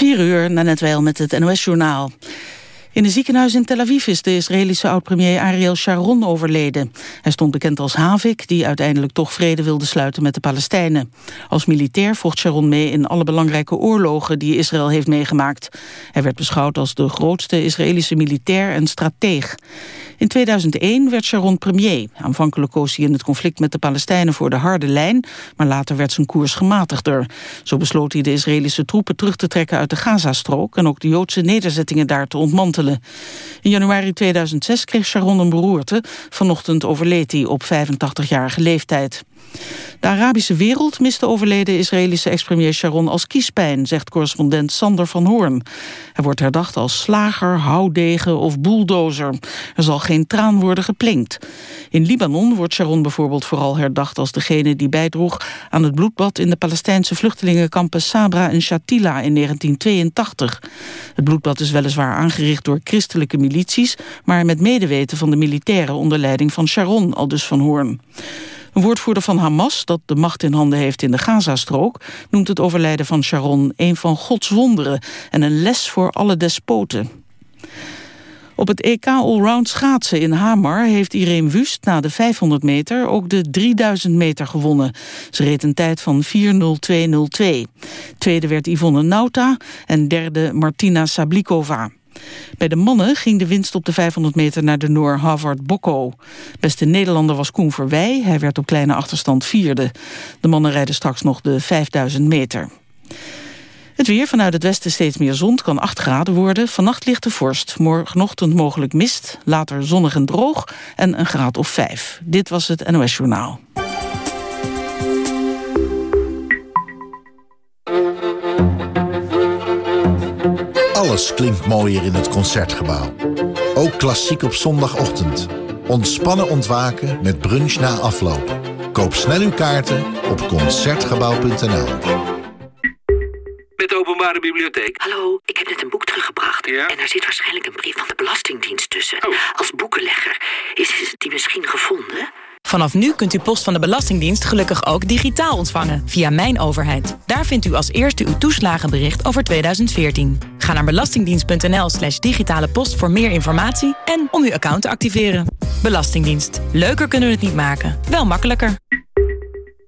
4 uur, net wel met het NOS-journaal. In een ziekenhuis in Tel Aviv is de Israëlische oud-premier Ariel Sharon overleden. Hij stond bekend als Havik, die uiteindelijk toch vrede wilde sluiten met de Palestijnen. Als militair vocht Sharon mee in alle belangrijke oorlogen die Israël heeft meegemaakt. Hij werd beschouwd als de grootste Israëlische militair en strateeg. In 2001 werd Sharon premier. Aanvankelijk koos hij in het conflict met de Palestijnen voor de harde lijn, maar later werd zijn koers gematigder. Zo besloot hij de Israëlische troepen terug te trekken uit de Gazastrook en ook de Joodse nederzettingen daar te ontmantelen. In januari 2006 kreeg Sharon een beroerte. Vanochtend overleed hij op 85-jarige leeftijd. De Arabische wereld mist de overleden Israëlische ex-premier Sharon als kiespijn, zegt correspondent Sander van Hoorn. Hij wordt herdacht als slager, houdegen of bulldozer. Er zal geen traan worden geplinkt. In Libanon wordt Sharon bijvoorbeeld vooral herdacht als degene die bijdroeg aan het bloedbad in de Palestijnse vluchtelingenkampen Sabra en Shatila in 1982. Het bloedbad is weliswaar aangericht door christelijke milities, maar met medeweten van de militairen onder leiding van Sharon, al dus van Hoorn. Een woordvoerder van Hamas, dat de macht in handen heeft in de Gazastrook... noemt het overlijden van Sharon een van Gods wonderen... en een les voor alle despoten. Op het EK Allround schaatsen in Hamar heeft Irene Wust na de 500 meter ook de 3000 meter gewonnen. Ze reed een tijd van 4.02.02. Tweede werd Yvonne Nauta en derde Martina Sablikova. Bij de mannen ging de winst op de 500 meter naar de Noor Havard Bokko. Beste Nederlander was Koen Verwij. Hij werd op kleine achterstand vierde. De mannen rijden straks nog de 5000 meter. Het weer vanuit het westen steeds meer zon kan 8 graden worden. Vannacht ligt de vorst. Morgenochtend mogelijk mist. Later zonnig en droog. En een graad of 5. Dit was het NOS Journaal. Alles klinkt mooier in het Concertgebouw. Ook klassiek op zondagochtend. Ontspannen ontwaken met brunch na afloop. Koop snel uw kaarten op Concertgebouw.nl Met de openbare bibliotheek. Hallo, ik heb net een boek teruggebracht. Ja? En daar zit waarschijnlijk een brief van de Belastingdienst tussen. Oh. Als boekenlegger. Is die misschien gevonden? Vanaf nu kunt u post van de Belastingdienst gelukkig ook digitaal ontvangen via Mijn Overheid. Daar vindt u als eerste uw toeslagenbericht over 2014. Ga naar belastingdienst.nl slash digitale post voor meer informatie en om uw account te activeren. Belastingdienst. Leuker kunnen we het niet maken, wel makkelijker.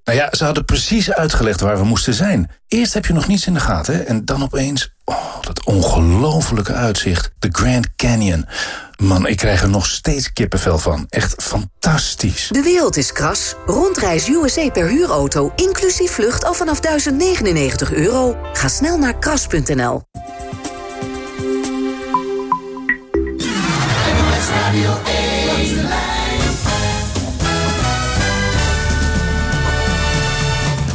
Nou ja, ze hadden precies uitgelegd waar we moesten zijn. Eerst heb je nog niets in de gaten en dan opeens... Oh, dat ongelofelijke uitzicht. De Grand Canyon. Man, ik krijg er nog steeds kippenvel van. Echt fantastisch. De wereld is kras. Rondreis USA per huurauto, inclusief vlucht al vanaf 1099 euro. Ga snel naar kras.nl.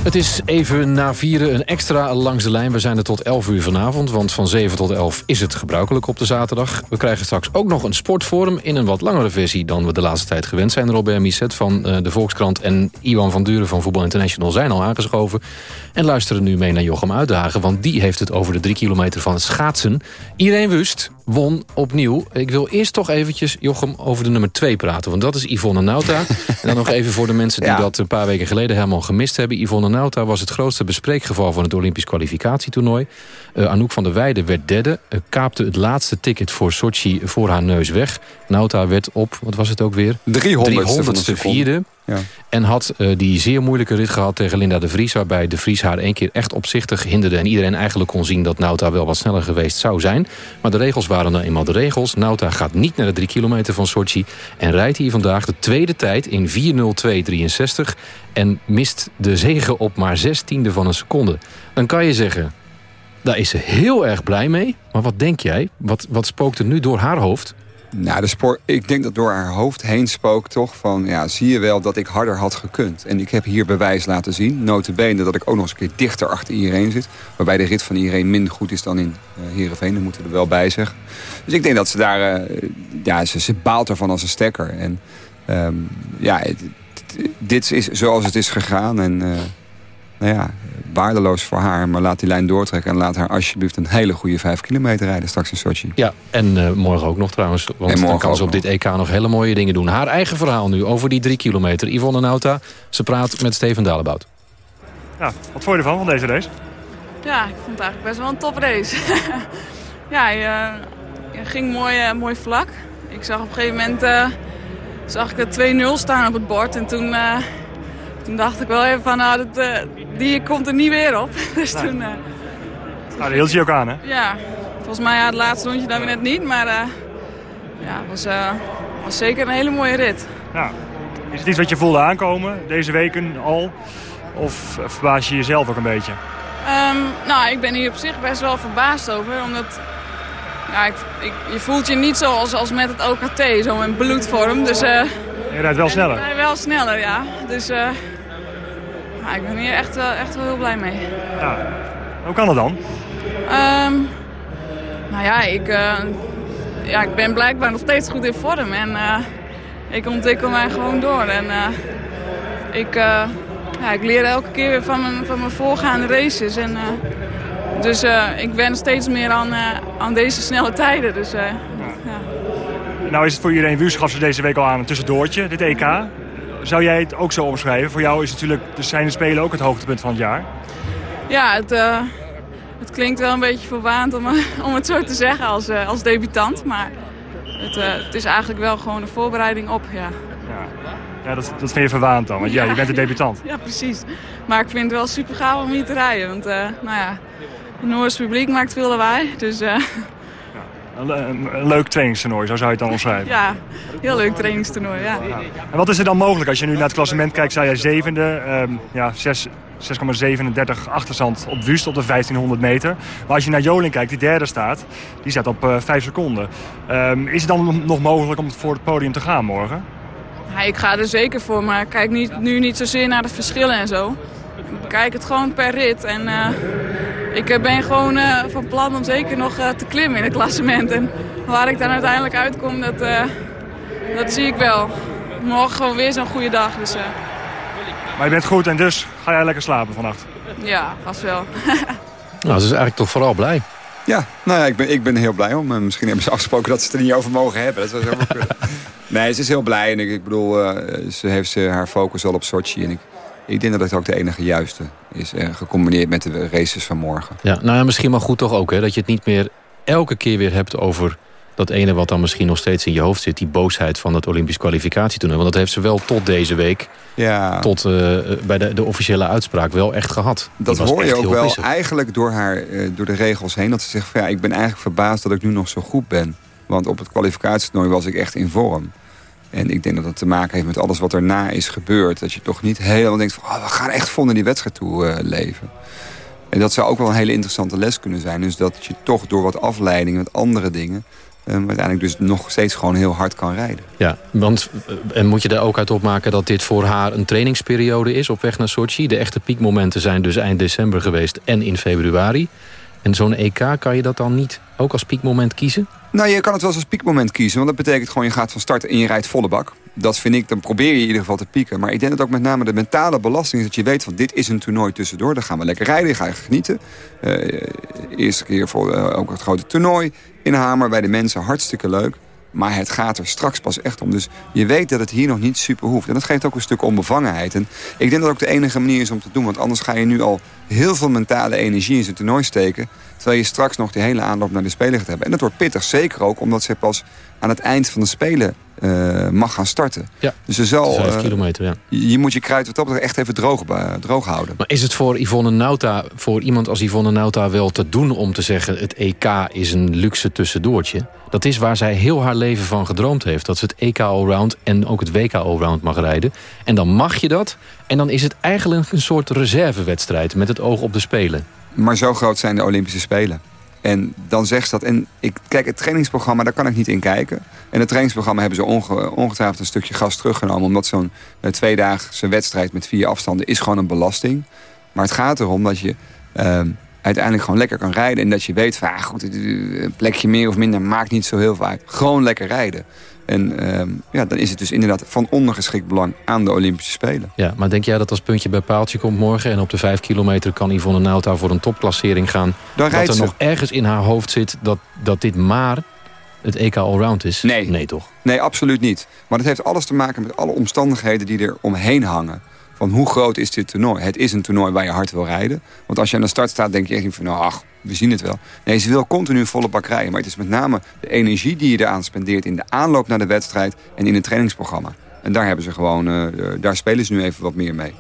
Het is even na vieren een extra langs de lijn. We zijn er tot 11 uur vanavond, want van 7 tot 11 is het gebruikelijk op de zaterdag. We krijgen straks ook nog een sportforum in een wat langere versie... dan we de laatste tijd gewend zijn. Robert Misset van eh, de Volkskrant en Iwan van Duren van Voetbal International... zijn al aangeschoven en luisteren nu mee naar Jochem Uitdagen... want die heeft het over de drie kilometer van het schaatsen. Irene Wust won opnieuw. Ik wil eerst toch eventjes, Jochem, over de nummer 2 praten. Want dat is Yvonne Nauta. en dan nog even voor de mensen die dat een paar weken geleden helemaal gemist hebben. Yvonne Nauta was het grootste bespreekgeval van het Olympisch kwalificatietoernooi. Uh, Anouk van der Weijden werd derde. Uh, kaapte het laatste ticket voor Sochi voor haar neus weg. Nauta werd op, wat was het ook weer? 300ste, 300ste vierde. Ja. En had uh, die zeer moeilijke rit gehad tegen Linda de Vries... waarbij de Vries haar één keer echt opzichtig hinderde... en iedereen eigenlijk kon zien dat Nauta wel wat sneller geweest zou zijn. Maar de regels waren nou eenmaal de regels. Nauta gaat niet naar de drie kilometer van Sochi... en rijdt hier vandaag de tweede tijd in 4.02.63... en mist de zege op maar zestiende van een seconde. Dan kan je zeggen, daar is ze heel erg blij mee. Maar wat denk jij? Wat, wat spookt er nu door haar hoofd? Nou, de spoor, ik denk dat door haar hoofd heen spookt toch van... ja, zie je wel dat ik harder had gekund. En ik heb hier bewijs laten zien. Notabene dat ik ook nog eens een keer dichter achter iedereen zit. Waarbij de rit van iedereen minder goed is dan in uh. Dat moeten we er wel bij zeggen. Dus ik denk dat ze daar... Uh, ja, ze, ze baalt ervan als een stekker. En um, ja, dit is zoals het is gegaan. En uh, nou ja, waardeloos voor haar. Maar laat die lijn doortrekken. En laat haar alsjeblieft een hele goede vijf kilometer rijden straks in Sochi. Ja, en uh, morgen ook nog trouwens. Want En morgen dan kan ze op dit EK nog hele mooie dingen doen. Haar eigen verhaal nu over die drie kilometer. Yvonne Nauta, ze praat met Steven Dalebout. Ja, wat vond je ervan, van deze race? Ja, ik vond het eigenlijk best wel een toprace. ja, je, je ging mooi, mooi vlak. Ik zag op een gegeven moment zag ik de 2-0 staan op het bord. En toen, toen dacht ik wel even van, nou, dat, die komt er niet weer op. dus nee. toen... nou, dat hield je ook aan, hè? Ja, volgens mij ja, het laatste rondje dan weer net niet. Maar ja, het was, was zeker een hele mooie rit. Ja. Is het iets wat je voelde aankomen deze weken al? Of verbaas je jezelf ook een beetje? Um, nou, ik ben hier op zich best wel verbaasd over. Omdat ja, ik, ik, je voelt je niet zoals als met het OKT, zo in bloedvorm. Dus, uh, je rijdt wel sneller? Ik rijd wel sneller, ja. Dus uh, ik ben hier echt, wel, echt wel heel blij mee. Ja. Hoe kan dat dan? Um, nou ja ik, uh, ja, ik ben blijkbaar nog steeds goed in vorm. En ik ontwikkel mij gewoon door. En ik, ja, ik leer elke keer weer van mijn, van mijn voorgaande races. En, dus ik ben steeds meer aan, aan deze snelle tijden. Dus, ja. Ja. Nou is het voor iedereen, ze deze week al aan, een tussendoortje, dit EK. Zou jij het ook zo omschrijven? Voor jou is natuurlijk de de Spelen ook het hoogtepunt van het jaar. Ja, het, uh, het klinkt wel een beetje verwaand om, om het zo te zeggen als, uh, als debutant. Maar het, uh, het, is eigenlijk wel gewoon een voorbereiding op, ja. Ja, ja dat, dat vind je verwaand dan, want ja, je bent een debutant. Ja, precies. Maar ik vind het wel super gaaf om hier te rijden. Want nou ja, het Noors publiek maakt veel lawaai. Dus, een, leuk trainingstoernooi, zo zou je het dan omschrijven. Ja, heel leuk trainingstoernooi, ja. ja. En wat is er dan mogelijk? Als je nu naar het klassement kijkt, sta jij zevende. Um, ja, 6,37 achterstand op Wust op de 1500 meter. Maar als je naar Joling kijkt, die derde staat, die staat op uh, 5 seconden. Um, is het dan nog mogelijk om voor het podium te gaan morgen? Ja, ik ga er zeker voor, maar ik kijk niet, nu niet zozeer naar de verschillen en zo. Ik kijk het gewoon per rit en... Uh, ik ben gewoon uh, van plan om zeker nog uh, te klimmen in het klassement. En waar ik dan uiteindelijk uitkom, dat, uh, dat zie ik wel. Morgen gewoon weer zo'n goede dag. Dus, maar je bent goed en dus ga jij lekker slapen vannacht? Ja, vast wel. nou, ze is eigenlijk toch vooral blij. Ja, nou ja, ik ben, ik ben heel blij om. Misschien hebben ze afgesproken dat ze het er niet over mogen hebben. Dat zou kunnen. Nee, ze is heel blij. En ik, ik bedoel, ze heeft ze haar focus al op Sochi. En ik, ik denk dat het ook de enige juiste is, eh, gecombineerd met de races van morgen. Ja, nou ja, misschien maar goed toch ook, hè, dat je het niet meer elke keer weer hebt over dat ene wat dan misschien nog steeds in je hoofd zit. Die boosheid van het Olympisch kwalificatietoernooi. Want dat heeft ze wel tot deze week, ja. tot uh, bij de, de officiële uitspraak, wel echt gehad. Dat hoor je ook wel eigenlijk door, haar, uh, door de regels heen. Dat ze zegt van ja, ik ben eigenlijk verbaasd dat ik nu nog zo goed ben. Want op het kwalificatietoernooi was ik echt in vorm. En ik denk dat dat te maken heeft met alles wat erna is gebeurd. Dat je toch niet helemaal denkt van... Oh, we gaan echt vol naar die wedstrijd toe uh, leven. En dat zou ook wel een hele interessante les kunnen zijn. Dus dat je toch door wat afleiding met andere dingen... Um, uiteindelijk dus nog steeds gewoon heel hard kan rijden. Ja, want en moet je daar ook uit opmaken dat dit voor haar een trainingsperiode is op weg naar Sochi. De echte piekmomenten zijn dus eind december geweest en in februari. En zo'n EK, kan je dat dan niet ook als piekmoment kiezen? Nou, je kan het wel als piekmoment kiezen. Want dat betekent gewoon, je gaat van start en je rijdt volle bak. Dat vind ik, dan probeer je in ieder geval te pieken. Maar ik denk dat ook met name de mentale belasting is... dat je weet van dit is een toernooi tussendoor. Dan gaan we lekker rijden, ga je genieten. Uh, eerste keer voor uh, ook het grote toernooi in Hamer bij de mensen. Hartstikke leuk. Maar het gaat er straks pas echt om. Dus je weet dat het hier nog niet super hoeft. En dat geeft ook een stuk onbevangenheid. En ik denk dat ook de enige manier is om te doen. Want anders ga je nu al heel veel mentale energie in zijn toernooi steken. Terwijl je straks nog die hele aanloop naar de Spelen gaat hebben. En dat wordt pittig, zeker ook omdat ze pas aan het eind van de Spelen uh, mag gaan starten. Ja, dus ze zal, vijf uh, kilometer, ja. Je, je moet je kruid wat dat betreft echt even droog, uh, droog houden. Maar is het voor Yvonne Nauta, voor iemand als Yvonne Nauta wel te doen om te zeggen... het EK is een luxe tussendoortje? Dat is waar zij heel haar leven van gedroomd heeft. Dat ze het EK Allround en ook het WK Allround mag rijden. En dan mag je dat. En dan is het eigenlijk een soort reservewedstrijd met het oog op de Spelen. Maar zo groot zijn de Olympische Spelen. En dan zegt ze dat. En ik kijk, het trainingsprogramma, daar kan ik niet in kijken. En het trainingsprogramma hebben ze onge, ongetwijfeld een stukje gas teruggenomen. Omdat zo'n uh, tweedaagse wedstrijd met vier afstanden is gewoon een belasting. Maar het gaat erom dat je uh, uiteindelijk gewoon lekker kan rijden. En dat je weet van, ah, goed, een plekje meer of minder maakt niet zo heel uit. Gewoon lekker rijden. En uh, ja, dan is het dus inderdaad van ondergeschikt belang aan de Olympische Spelen. Ja, maar denk jij dat als puntje bij paaltje komt morgen... en op de vijf kilometer kan Yvonne Nauta voor een topklassering gaan... Dan dat er ze. nog ergens in haar hoofd zit dat, dat dit maar het EK Allround is? Nee. Nee, toch? Nee, absoluut niet. Maar het heeft alles te maken met alle omstandigheden die er omheen hangen. Van hoe groot is dit toernooi. Het is een toernooi waar je hard wil rijden. Want als je aan de start staat, denk je echt van... nou, ach, we zien het wel. Nee, ze wil continu volle bak rijden. Maar het is met name de energie die je eraan spendeert... in de aanloop naar de wedstrijd en in het trainingsprogramma. En daar, hebben ze gewoon, uh, daar spelen ze nu even wat meer mee.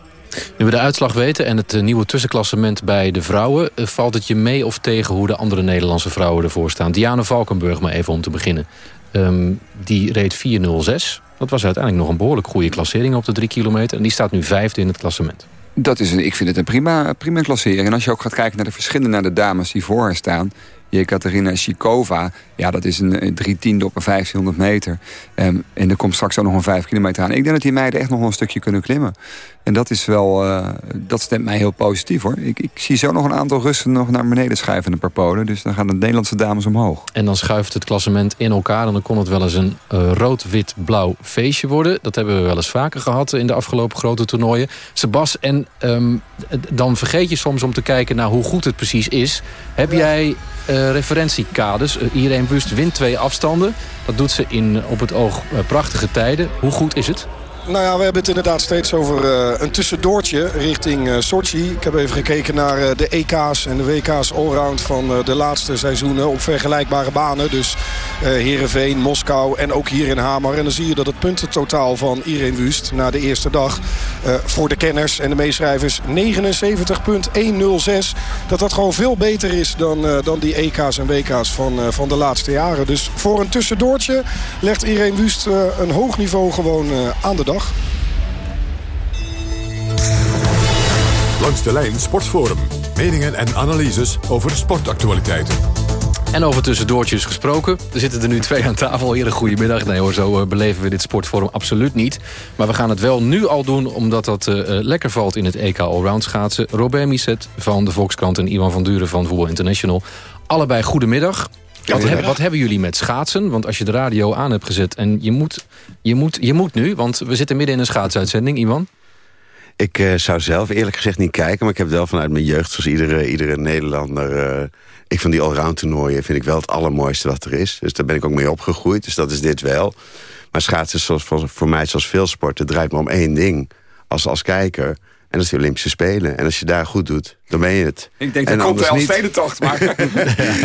Nu we de uitslag weten en het nieuwe tussenklassement bij de vrouwen... valt het je mee of tegen hoe de andere Nederlandse vrouwen ervoor staan? Diana Valkenburg, maar even om te beginnen. Um, die reed 4.06. Dat was uiteindelijk nog een behoorlijk goede klassering op de drie kilometer. En die staat nu vijfde in het klassement. Dat is een, ik vind het een prima, prima klassering. En als je ook gaat kijken naar de verschillen naar de dames die voor haar staan... Jekaterina Shikova, ja, dat is een, drie tiende op een 1500 meter. Um, en er komt straks ook nog een vijf kilometer aan. Ik denk dat die meiden echt nog een stukje kunnen klimmen. En dat is wel, uh, dat stemt mij heel positief hoor. Ik, ik, zie zo nog een aantal Russen nog naar beneden schuiven een paar polen. Dus dan gaan de Nederlandse dames omhoog. En dan schuift het klassement in elkaar. En dan kon het wel eens een uh, rood-wit-blauw feestje worden. Dat hebben we wel eens vaker gehad in de afgelopen grote toernooien. Sebas, en um, dan vergeet je soms om te kijken naar hoe goed het precies is. Heb jij uh, referentiekaders? iedereen Wust wint twee afstanden. Dat doet ze in op het oog prachtige tijden. Hoe goed is het? Nou ja, we hebben het inderdaad steeds over een tussendoortje richting uh, Sochi. Ik heb even gekeken naar de EK's en de WK's allround van de laatste seizoenen op vergelijkbare banen. Dus Heerenveen, Moskou en ook hier in Hamer. En dan zie je dat het puntentotaal van Irene Wust na de eerste dag voor de kenners en de meeschrijvers 79,106. Dat dat gewoon veel beter is dan, dan die EK's en WK's van, van de laatste jaren. Dus voor een tussendoortje legt Irene Wust een hoog niveau gewoon aan de dag. Langs de lijn Sportforum. Meningen en analyses over sportactualiteiten. En over tussendoortjes gesproken. Er zitten er nu twee aan tafel. Een goedemiddag. Nee hoor, zo beleven we dit sportforum absoluut niet. Maar we gaan het wel nu al doen, omdat dat uh, lekker valt in het EK Allround schaatsen. Robert Misset van de Volkskrant en Iwan van Duren van Voetbal International. Allebei goedemiddag. Wat, heb, wat, hebben jullie met schaatsen? Want als je de radio aan hebt gezet en je moet, je moet, je moet nu... want we zitten midden in een schaatsuitzending, Iwan. Ik uh, zou zelf eerlijk gezegd niet kijken... maar ik heb wel vanuit mijn jeugd, zoals iedere, iedere Nederlander... Uh, ik van die allround toernooien vind ik wel het allermooiste wat er is. Dus daar ben ik ook mee opgegroeid, dus dat is dit wel. Maar schaatsen zoals, voor, voor mij, zoals veel sporten, draait me om één ding. Als, als kijker, en dat is de Olympische Spelen. En als je daar goed doet, dan ben je het. Ik denk, dat komt wel stedentocht. Maar...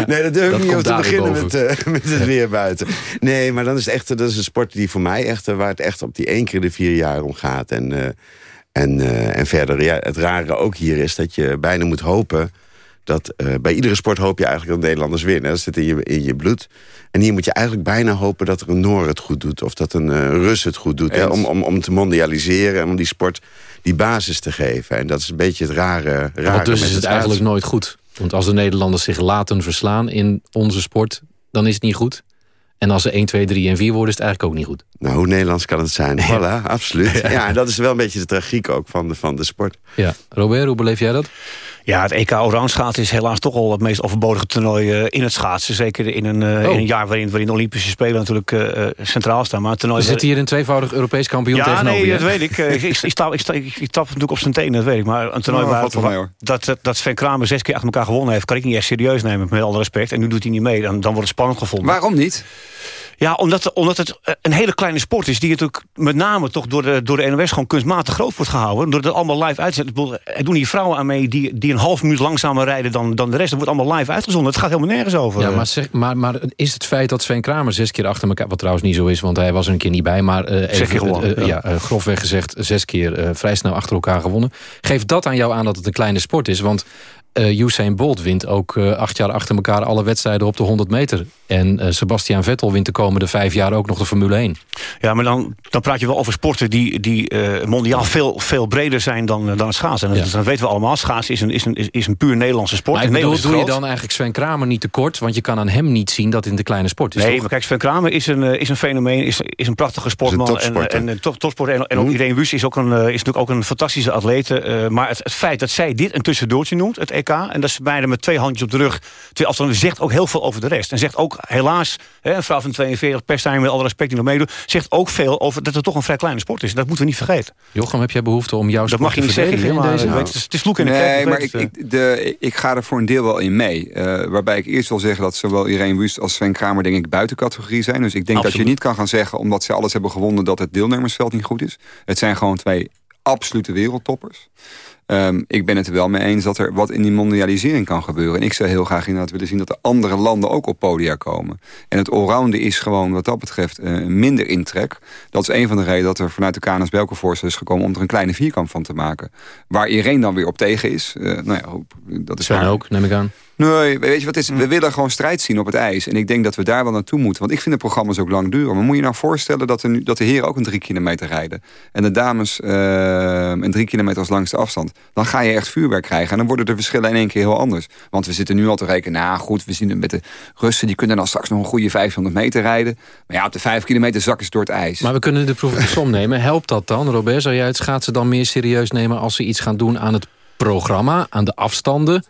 nee, dat durf ik niet om te beginnen met, uh, met het weer buiten. Nee, maar dan is het echt, dat is een sport die voor mij echt, waar het echt op die één keer de vier jaar om gaat. En, uh, en, uh, en verder, ja, het rare ook hier is dat je bijna moet hopen dat uh, bij iedere sport hoop je eigenlijk dat Nederlanders winnen. Dat zit in je, in je bloed. En hier moet je eigenlijk bijna hopen dat er een Noor het goed doet. Of dat een uh, Rus het goed doet. Hè, om, om, om te mondialiseren en om die sport die basis te geven. En dat is een beetje het rare. rare Want dus is het eigenlijk nooit goed. Want als de Nederlanders zich laten verslaan in onze sport... dan is het niet goed. En als ze 1, 2, 3 en 4 worden, is het eigenlijk ook niet goed. Nou, hoe Nederlands kan het zijn? Voilà, absoluut. Ja, en dat is wel een beetje de tragiek ook van de, van de sport. Ja. Robert, hoe beleef jij dat? Ja, het EK schaatsen is helaas toch al het meest overbodige toernooi uh, in het schaatsen. Zeker in een, uh, oh. in een jaar waarin, waarin de Olympische Spelen natuurlijk uh, centraal staan. Maar het toernooi... Er zit hier een tweevoudig Europees kampioen ja, tegenover nee, je. dat weet ik. ik, ik, stap, ik, stap, ik, ik tap natuurlijk op zijn tenen, dat weet ik. Maar een toernooi Oh, waar, mee, dat, dat Sven Kramer zes keer achter elkaar gewonnen heeft... kan ik niet echt serieus nemen, met alle respect. En nu doet hij niet mee, dan, dan wordt het spannend gevonden. Waarom niet? Ja, omdat, omdat het eh, een hele kleine sport is... die natuurlijk met name toch door de, door de NOS gewoon kunstmatig groot wordt gehouden. Door het allemaal live uitzet. Ik bedoel, Er doen hier vrouwen aan mee die, die een half minuut langzamer rijden dan, dan de rest. Dat wordt allemaal live uitgezonden. Het gaat helemaal nergens over. Ja, maar, zeg, maar, maar is het feit dat Sven Kramer zes keer achter elkaar... wat trouwens niet zo is, want hij was er een keer niet bij... maar eh, even, keer gewonnen, eh, ja. ja, grofweg gezegd zes keer vrij snel achter elkaar gewonnen. Geeft dat aan jou aan dat het een kleine sport is? Want eh Usain Bolt wint ook eh, acht jaar achter elkaar... alle wedstrijden op de 100 meter. En eh, Sebastian Vettel wint de komende vijf jaar ook nog de Formule 1. Ja, maar dan, dan praat je wel over sporten die, die eh, mondiaal veel, veel breder zijn dan, dan het schaatsen. En dat, Ja. weten we allemaal, schaatsen is een, is een, is, is een puur Nederlandse sport. Maar ik En bedoel, Nederland doe je dan eigenlijk Sven Kramer niet tekort? Want je kan aan hem niet zien dat het een kleine sport is, Nee, toch? maar kijk, Sven Kramer is een, is een fenomeen, is, is een prachtige sportman. en en, en top, topsporter. En, en ook Irene Wüst is, ook een, is natuurlijk ook een fantastische atlete. eh, maar het, het feit dat zij dit een tussendoortje noemt, het EK... en dat ze bijna met twee handjes op de rug... twee afstanden, zegt ook heel veel over de rest. En zegt ook, helaas, hè, een vrouw van 42, Pestijn met alle respect die nog meedoet... zegt ook veel over dat het toch een vrij kleine sport is. Dat moeten we niet vergeten. Jochem, heb jij behoefte om jouw Dat mag je niet zeggen, in maar deze? weet, het is- is vloek in de. Nee, ik maar ik, het, eh. ik, de, ik ga er voor een deel wel in mee. Eh, waarbij ik eerst wil zeggen dat zowel Irene Wust als Sven Kramer... denk ik buiten categorie zijn. Dus ik denk dat je niet kan gaan zeggen... omdat ze alles hebben gewonnen dat het deelnemersveld niet goed is. Het zijn gewoon twee absolute wereldtoppers. Um, ik ben het er wel mee eens dat er wat in die mondialisering kan gebeuren. En ik zou heel graag inderdaad willen zien dat er andere landen ook op podia komen. En het allrounden is gewoon wat dat betreft uh, minder intrek. Dat is een van de redenen dat er vanuit de KNS voorstel is gekomen... om er een kleine vierkant van te maken. Waar iedereen dan weer op tegen is. Uh, nou ja, dat is Zijn ook, neem ik aan. Nee, weet je wat is? We willen gewoon strijd zien op het ijs. En ik denk dat we daar wel naartoe moeten. Want ik vind de programma's ook lang duren. Maar moet je nou voorstellen dat, er nu, dat de heren ook een drie kilometer rijden. En de dames uh, een drie kilometer als langste afstand. Dan ga je echt vuurwerk krijgen. En dan worden de verschillen in één keer heel anders. Want we zitten nu al te rekenen. Nou goed, we zien het met de Russen. Die kunnen dan straks nog een goede 500 meter rijden. Maar ja, op de vijf kilometer zakken ze door het ijs. Maar we kunnen de proef de som nemen. Helpt dat dan, Robert? Zou jij het schaatsen dan meer serieus nemen... als ze iets gaan doen aan het programma, aan de afstanden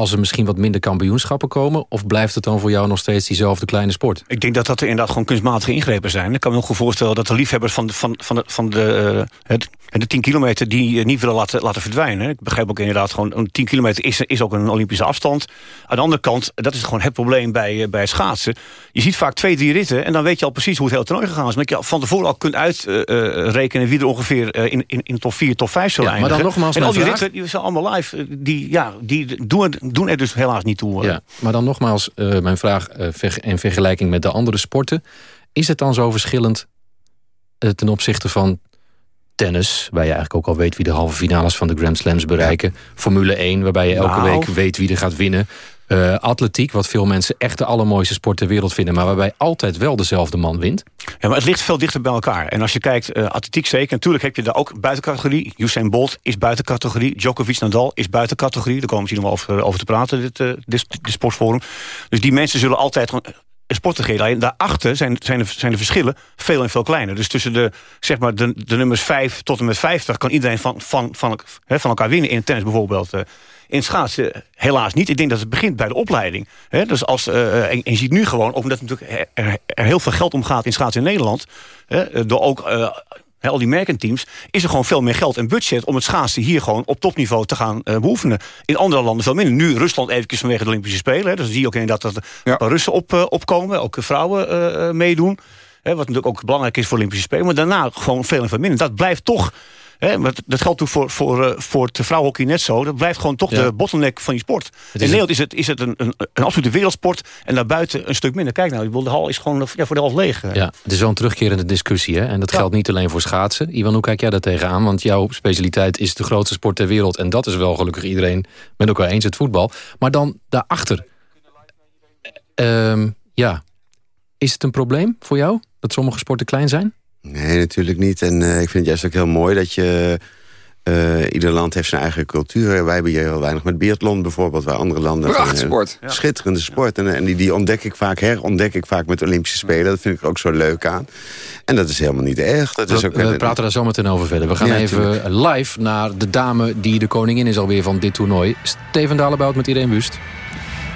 als er misschien wat minder kampioenschappen komen? Of blijft het dan voor jou nog steeds diezelfde kleine sport? Ik denk dat dat er inderdaad gewoon kunstmatige ingrepen zijn. Ik kan me nog goed voorstellen dat de liefhebbers van van, van de, van de, uh, het, de 10 kilometer... die uh, niet willen laten, laten verdwijnen. Ik begrijp ook inderdaad gewoon... een 10 kilometer is, is ook een Olympische afstand. Aan de andere kant, dat is gewoon het probleem bij, uh, bij het schaatsen. Je ziet vaak twee, drie ritten... en dan weet je al precies hoe het hele toernooi gegaan is. Maar je van tevoren al kunt uitrekenen... wie er ongeveer in, in, in top 4, top 5 zal ja, eindigen. Maar dan nogmaals en al die vraag... ritten die zijn allemaal live. Die, ja, die doen, doen er dus helaas niet toe. Ja, maar dan nogmaals, uh, mijn vraag uh, in vergelijking met de andere sporten. Is het dan zo verschillend ten opzichte van tennis... waar je eigenlijk ook al weet wie de halve finales van de Grand Slams bereiken... Formule 1, waarbij je elke nou. week weet wie er gaat winnen... Uh, atletiek, wat veel mensen echt de allermooiste sport ter wereld vinden... maar waarbij altijd wel dezelfde man wint. Ja, maar het ligt veel dichter bij elkaar. En als je kijkt, uh, atletiek zeker. Natuurlijk heb je daar ook buitencategorie. Usain Bolt is buitencategorie. Djokovic Nadal is buitencategorie. Daar komen we hier nog over, over te praten, dit, uh, dit, dit sportforum. Dus die mensen zullen altijd sporten gereden. Daarachter zijn, zijn, de, zijn verschillen veel en veel kleiner. Dus tussen de, zeg maar de, de nummers 5 tot en met 50... kan iedereen van, van, van, van elkaar winnen. In tennis bijvoorbeeld... In schaatsen helaas niet. Ik denk dat het begint bij de opleiding. Dus als, uh, en, je ziet nu gewoon, omdat natuurlijk er, er, heel veel geld omgaat in schaatsen in Nederland... Door ook al die merkenteams... is er gewoon veel meer geld en budget om het schaatsen hier gewoon op topniveau te gaan uh, beoefenen. In andere landen veel minder. Nu Rusland eventjes vanwege de Olympische Spelen. Hè, dus zie je ook inderdaad dat er ja. Russen op, uh, opkomen. Ook vrouwen meedoen. Hè, wat natuurlijk ook belangrijk is voor de Olympische Spelen. Maar daarna gewoon veel en veel minder. Dat blijft toch Hè, maar dat geldt voor, voor, uh, voor het vrouwenhockey net zo. Dat blijft gewoon toch ja. de bottleneck van die sport. In Nederland is het, is het een, een, een absolute wereldsport. En daarbuiten een stuk minder. Kijk nou, de hal is gewoon ja, voor de half leeg. Ja, het is wel een terugkerende discussie. Hè? En dat ja. geldt niet alleen voor schaatsen. Ivan, hoe kijk jij daar tegenaan? Want jouw specialiteit is de grootste sport ter wereld. En dat is wel gelukkig iedereen met elkaar eens, het voetbal. Maar dan daarachter. Um, ja, is het een probleem voor jou? Dat sommige sporten klein zijn? Nee, natuurlijk niet. En uh, ik vind het juist ook heel mooi dat je... Uh, ieder land heeft zijn eigen cultuur. Wij hebben hier heel weinig met biathlon bijvoorbeeld... waar andere landen... Ja. Schitterende sport. En, en die, die ontdek ik vaak, herontdek ik vaak met Olympische Spelen. Dat vind ik er ook zo leuk aan. En dat is helemaal niet erg. Dat we, is ook we praten daar zo meteen over verder. We gaan ja, even tuurlijk. live naar de dame die de koningin is alweer van dit toernooi. Steven Dalebout met Irene Wust.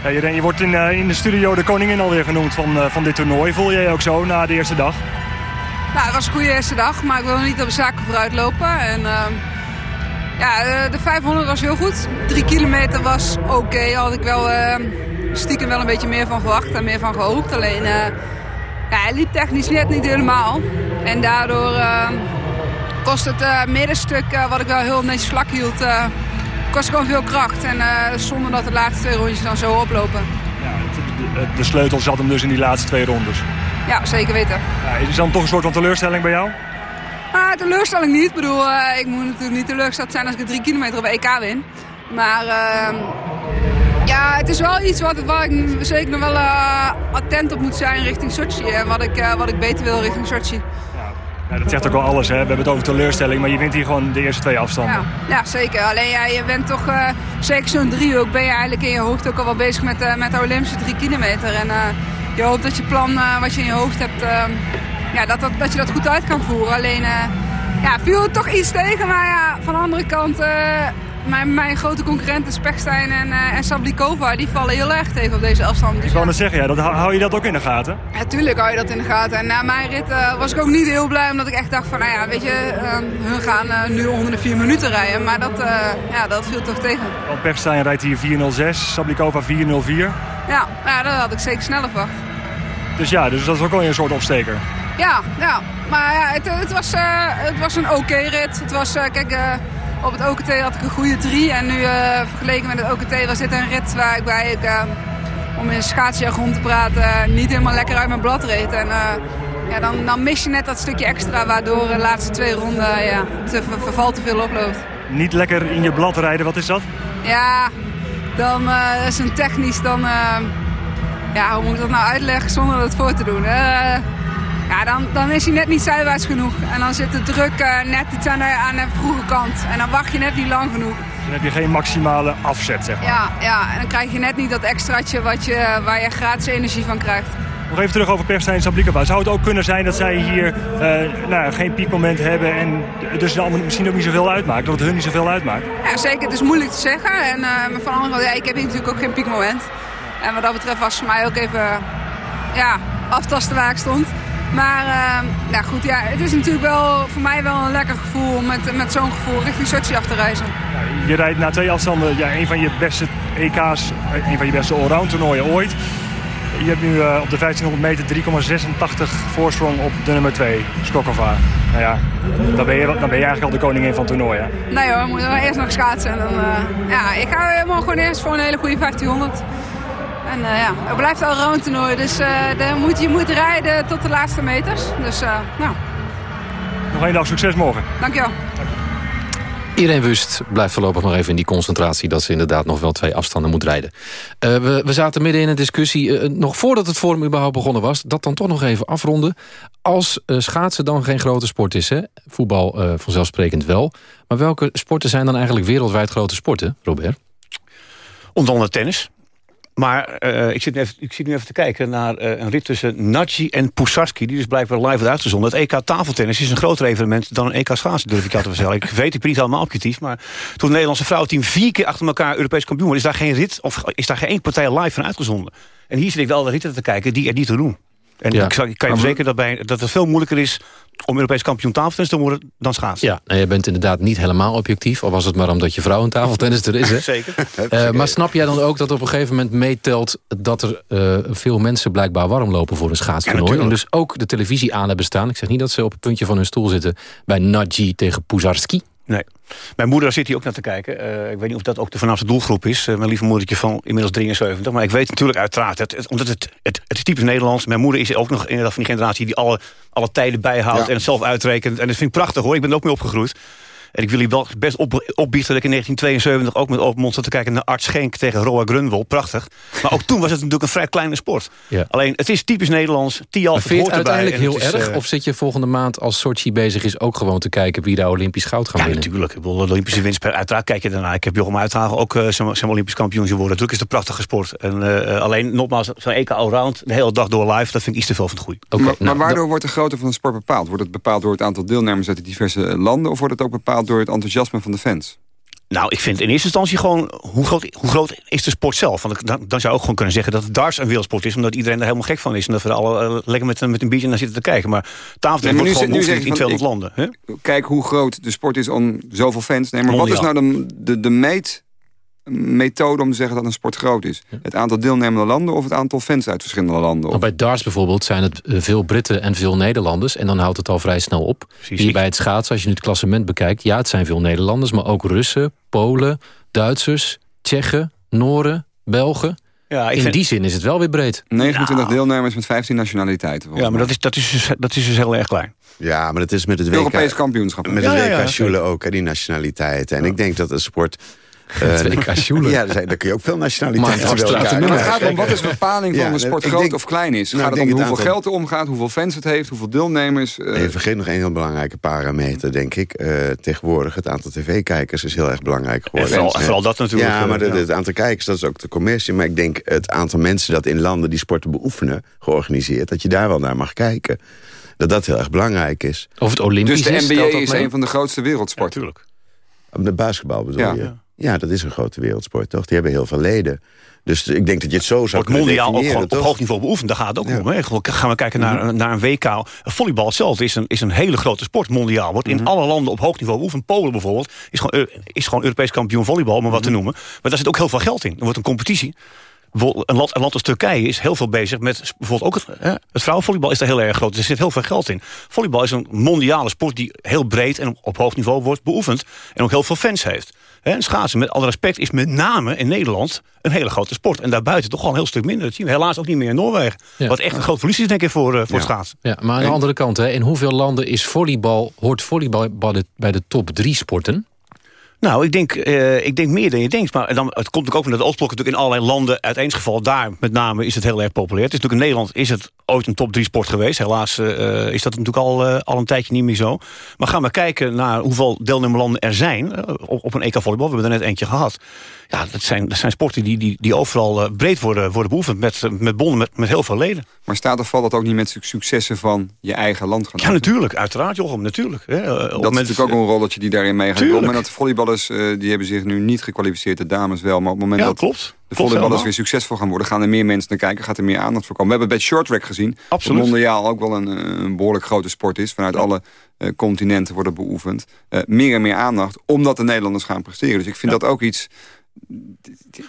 Ja, Irene, je wordt in, uh, in de studio de koningin alweer genoemd van, uh, van dit toernooi. Voel jij je ook zo na de eerste dag? Nou, het was een goede eerste dag, maar ik wil niet op de zaken vooruit lopen. En, uh, ja, de 500 was heel goed. Drie kilometer was oké. Okay. Had ik wel uh, stiekem wel een beetje meer van verwacht en meer van gehoopt. Alleen, uh, ja, hij liep technisch niet helemaal. En daardoor ehm, kost het middenstuk, wat ik wel heel netjes vlak hield, kost gewoon veel kracht. En zonder dat de laatste twee rondjes dan zo oplopen. Ja, de, de sleutel zat hem dus in die laatste twee rondes. Ja, zeker weten. Ja, is dan toch een soort van teleurstelling bij jou? Ah, teleurstelling niet. Ik bedoel, uh, ik moet natuurlijk niet teleurgesteld zijn als ik de drie kilometer op EK win. Maar uh, ja, het is wel iets wat, waar ik zeker nog wel uh, attent op moet zijn richting Sochi. En wat ik, wat ik beter wil richting Sochi. Ja, dat zegt ook wel alles. Hè? We hebben het over teleurstelling, maar je wint hier gewoon de eerste twee afstanden. Ja, ja zeker. Alleen ja, je bent toch, uh, zeker zo'n driehoek, ben je eigenlijk in je hoofd ook al wel bezig met, uh, met de Olympische drie kilometer. En uh, je hoopt dat je plan wat je in je hoofd hebt, ja, dat, dat, dat je dat goed uit kan voeren. Alleen ja, viel toch iets tegen, maar ja, van de andere kant mijn, mijn grote concurrenten Spekstein en, uh, en Sablikova, die vallen heel erg tegen op deze afstand. Dus ik wou net zeggen, ja, dat, hou je dat ook in de gaten? Ja, tuurlijk hou je dat in de gaten. En na mijn rit uh, was ik ook niet heel blij, omdat ik echt dacht van, nou ja, weet je, uh, hun gaan nu onder de vier minuten rijden. Maar dat, ja, dat viel toch tegen. Want Spekstein rijdt hier 4.06, Sablikova 4.04. Ja, ja, dat had ik zeker sneller verwacht. Dus ja, dus dat is ook wel een soort opsteker. Ja, ja. maar ja, het, het was, uh, het was een oké rit. Het was, uh, kijk, uh, op het OKT had ik een goede drie. En nu vergeleken met het OKT was dit een rit waar ik, bij ik om in schaatsjargon te praten, niet helemaal lekker uit mijn blad reed. En ja, dan, dan mis je net dat stukje extra waardoor de laatste twee ronden ja, te verval te veel oploopt. Niet lekker in je blad rijden, wat is dat? Ja, dan dat is een technisch, dan... ja, hoe moet ik dat nou uitleggen zonder het voor te doen? Ja, dan, dan is hij net niet zijwaarts genoeg. En dan zit de druk uh, net iets aan de, aan de vroege kant. En dan wacht je net niet lang genoeg. Dan heb je geen maximale afzet, zeg maar. Ja, ja en dan krijg je net niet dat extraatje wat je, waar je gratis energie van krijgt. Nog even terug over Perstijn Sablikova. Zou het ook kunnen zijn dat zij hier uh, nou, geen piekmoment hebben... en dus misschien ook niet zoveel uitmaakt? Dat het hun niet zoveel uitmaakt? Ja, zeker. Het is moeilijk te zeggen. En uh, van andere ja, ik heb hier natuurlijk ook geen piekmoment. En wat dat betreft was voor mij ook even ja, aftasten waar ik stond. Maar uh, ja, goed, ja, het is natuurlijk wel voor mij wel een lekker gevoel om met, met zo'n gevoel richting Sochi af te reizen. Je rijdt na twee afstanden ja, een van je beste EK's, een van je beste allround toernooien ooit. Je hebt nu uh, op de 1500 meter 3,86 voorsprong op de nummer 2, Skokova. Nou ja, dan ben, je, dan ben je eigenlijk al de koningin van toernooien. Nee hoor, we moeten wel eerst nog schaatsen. En dan, uh, ja, ik ga helemaal gewoon eerst voor een hele goede 1500. En uh, ja, het blijft al round toernooi, dus uh, moet, je moet rijden tot de laatste meters. Dus uh, nou. Nog één dag succes morgen. Dankjewel. Irene Wust blijft voorlopig nog even in die concentratie... dat ze inderdaad nog wel twee afstanden moet rijden. Uh, we, we, zaten midden in een discussie, uh, nog voordat het forum überhaupt begonnen was... dat dan toch nog even afronden. Als uh, schaatsen dan geen grote sport is, hè? voetbal vanzelfsprekend wel... maar welke sporten zijn dan eigenlijk wereldwijd grote sporten, Robert? Onder andere tennis. Maar uh, ik, zit even, ik zit nu even te kijken naar uh, een rit tussen Nagy en Pusarski... die dus blijkbaar live wordt uitgezonden. Het EK tafeltennis is een groter evenement dan een EK schaatsen, durf ik jou te vertellen. Ik weet, ben niet helemaal objectief, maar toen het Nederlandse vrouwenteam... vier keer achter elkaar Europees kampioen wordt... is daar geen rit of is daar geen één partij live van uitgezonden. En hier zit ik wel de ritten te kijken die er niet te doen. En ja. ik, kan je verzekeren dat, bij, dat het veel moeilijker is om Europees kampioen tafeltennis te worden dan schaatsen. Ja, en je bent inderdaad niet helemaal objectief. Al was het maar omdat je vrouw een tafeltennis er is. Hè? Zeker. Uh, maar snap jij dan ook dat op een gegeven moment meetelt... dat er uh, veel mensen blijkbaar warm lopen voor een schaatstoernooi... Ja, en dus ook de televisie aan hebben staan. Ik zeg niet dat ze op het puntje van hun stoel zitten... bij Nagy tegen Puzarski. Nee. Mijn moeder zit hier ook naar te kijken. Uh, ik weet niet of dat ook de vanafse doelgroep is. Uh, mijn lieve moedertje van inmiddels 73. Maar ik weet natuurlijk uiteraard, het, het, omdat het, het, het is typisch Nederlands. Mijn moeder is ook nog inderdaad van die generatie... die alle, alle tijden bijhoudt ja. en het zelf uitrekent. En dat vind ik prachtig hoor. Ik ben er ook mee opgegroeid. En ik wil hier wel best op, opbiechten dat ik in 1972 ook met open mond zat te kijken naar Arts Schenk tegen Roa Grunwol. Prachtig. Maar ook toen was het natuurlijk een vrij kleine sport. Ja. Alleen het is typisch Nederlands. Tial vind je het uiteindelijk heel is, erg? Uh, of zit je volgende maand als Sochi bezig is ook gewoon te kijken wie daar Olympisch goud gaat ja, winnen? natuurlijk. Ik bedoel, de Olympische winst, uiteraard kijk je daarna. Ik heb Jochem Uithagen ook uh, zijn Olympisch kampioen geworden. Natuurlijk is het een prachtige sport. En uh, alleen nogmaals, zo'n EK Allround, de hele dag door live, dat vind ik iets te veel van het goede. Okay, maar, nou, maar waardoor wordt de grootte van de sport bepaald? Wordt het bepaald door het aantal deelnemers uit de diverse landen? Of wordt het ook bepaald door het enthousiasme van de fans? Nou, ik vind in eerste instantie gewoon... hoe groot, hoe groot is de sport zelf? Want dan, dan zou je ook gewoon kunnen zeggen dat het darts een wereldsport is... omdat iedereen er helemaal gek van is. En dat we er alle uh, lekker met, met een biertje naar zitten te kijken. Maar tafeltennis nee, wordt gewoon nu in 200 landen. Hè? Kijk hoe groot de sport is om zoveel fans. Nee, maar Mondiaal. wat is nou de, de, de meet methode om te zeggen dat een sport groot is. Het aantal deelnemende landen of het aantal fans uit verschillende landen. Nou, bij darts bijvoorbeeld zijn het veel Britten en veel Nederlanders. En dan houdt het al vrij snel op. Precies. Hier bij het schaatsen, als je nu het klassement bekijkt... ja, het zijn veel Nederlanders, maar ook Russen, Polen, Duitsers... Tsjechen, Noren, Belgen... Ja, in vind... die zin is het wel weer breed. 29 nou. deelnemers met 15 nationaliteiten. Ja, maar dat is, dat, is dus, dat is dus heel erg klein. Ja, maar dat is met het WK... Europees kampioenschap. Met het ja, WK ja, ja, ook, hè, die nationaliteiten. En ik denk dat een sport Twee Sjoelen. Ja, daar kun je ook veel nationaliteiten bij elkaar. Maar het gaat om wat is de bepaling van ja, een sport groot denk, of klein is. Nou, gaat het om hoeveel geld er omgaat, hoeveel fans het heeft, hoeveel deelnemers? Uh... Nee, vergeet nog één heel belangrijke parameter, denk ik. Uh, tegenwoordig, het aantal tv-kijkers is heel erg belangrijk geworden. Vooral, vooral, dat natuurlijk. Ja, maar de, het aantal kijkers, dat is ook de commercie. Maar ik denk het aantal mensen dat in landen die sporten beoefenen, georganiseerd, dat je daar wel naar mag kijken. Dat dat heel erg belangrijk is. Of het Olympisch Dus de NBA is een van de grootste wereldsporten. Ja, natuurlijk. De basketbal bedoel je? Ja, dat is een grote wereldsport, toch? Die hebben heel veel leden. Dus ik denk dat je het zo zou Wordt mondiaal ook gewoon op hoog niveau beoefend. Daar gaat het ook ja. om. Hè. Gaan we kijken naar, mm-hmm. naar een WK. Volleybal zelf is een, is een hele grote sport mondiaal. Wordt in mm -hmm. alle landen op hoog niveau beoefend. Polen bijvoorbeeld is gewoon, is gewoon Europees kampioen volleybal, om maar wat te Mm-hmm. noemen. Maar daar zit ook heel veel geld in. Er wordt een competitie. Een land, een land als Turkije is heel veel bezig met bijvoorbeeld ook het, hè, het vrouwenvolleybal is er heel erg groot. Er zit heel veel geld in. Volleybal is een mondiale sport die heel breed en op hoog niveau wordt beoefend en ook heel veel fans heeft. Hè, schaatsen, met alle respect, is met name in Nederland een hele grote sport. En daarbuiten toch al een heel stuk minder. Dat zien we helaas ook niet meer in Noorwegen. Wat echt een groot verlies is, denk ik, voor, uh, voor ja. schaatsen. Ja, maar aan de andere kant, hè, in hoeveel landen is volleybal, hoort volleybal bij de top drie sporten? Nou, ik denk, uh, ik denk meer dan je denkt. Maar dan, het komt ook omdat de Oostblok natuurlijk in allerlei landen uiteengeval. Daar met name is het heel erg populair. Het is natuurlijk in Nederland is het ooit een top 3 sport geweest. Helaas uh, is dat natuurlijk al, uh, al een tijdje niet meer zo. Maar ga maar kijken naar hoeveel deelnemerlanden er zijn op, op een EK volleybal. We hebben er net eentje gehad. Ja, dat zijn, dat zijn sporten die, die, die overal breed worden, worden beoefend. Met, met bonden, met, met heel veel leden. Maar staat of valt dat ook niet met successen van je eigen land Ja, natuurlijk. Uiteraard, Jochem. Natuurlijk. Hè. dat is natuurlijk ook een rolletje die daarin mee gaat. Moment dat volleyballers, die hebben zich nu niet gekwalificeerd. De dames wel. Maar op het moment ja, dat klopt. de volleyballers weer succesvol gaan worden... gaan er meer mensen naar kijken, gaat er meer aandacht voor komen. We hebben bij short track gezien. Absoluut. Dat mondiaal ook wel een, een behoorlijk grote sport is. Vanuit ja. alle uh, continenten worden beoefend. Uh, meer en meer aandacht, omdat de Nederlanders gaan presteren. Dus ik vind ja. dat ook iets...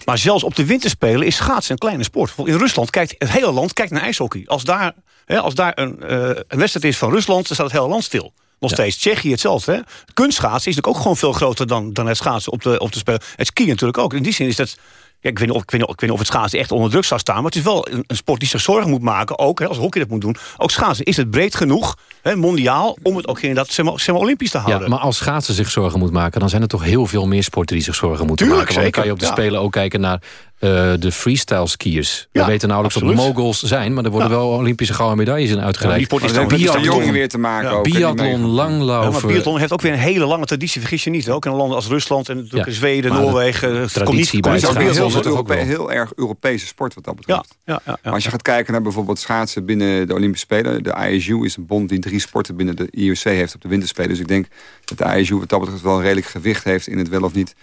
Maar zelfs op de winterspelen is schaatsen een kleine sport. In Rusland kijkt het hele land kijkt naar ijshockey. Als daar, hè, als daar een, uh, een wedstrijd is van Rusland, dan staat het hele land stil. Nog ja. steeds. Tsjechië hetzelfde. Hè? Kunstschaatsen is natuurlijk ook gewoon veel groter dan, dan het schaatsen op de, op de spelen. Het skiën natuurlijk ook. In die zin is dat... Ja, ik, weet niet of, ik, weet niet, ik weet niet of het schaatsen echt onder druk zou staan... maar het is wel een, een sport die zich zorgen moet maken... ook hè, als hockey dat moet doen. Ook schaatsen. Is het breed genoeg, hè, mondiaal... om het ook inderdaad zeg maar, zeg maar, olympisch te houden? Ja, maar als schaatsen zich zorgen moet maken... dan zijn er toch heel veel meer sporten die zich zorgen moeten Tuurlijk, maken. Want dan kan je op de. Spelen ook kijken naar... Uh, de freestyle skiers. We weten nauwelijks absoluut. wat moguls zijn... maar er worden Ja. wel Olympische gouden medailles in uitgereikt. Ja, die sport is Maar dat dan- heeft met de biathlon. jongen weer te maken Ja, ook. Biathlon. Ja, maar biathlon heeft ook weer een hele lange traditie, vergis je niet. Ook in landen als Rusland en Zweden, Maar de Noorwegen. Het traditie komt niet- bij het ook heel, er erg Europese sport wat dat Ja, betreft. ja, ja, ja. Maar als je gaat kijken naar bijvoorbeeld schaatsen binnen de Olympische Spelen... de ISU is een bond die drie sporten binnen de IOC heeft op de winterspelen. Dus ik denk dat de ISU wat dat betreft wel een redelijk gewicht heeft... in het wel of niet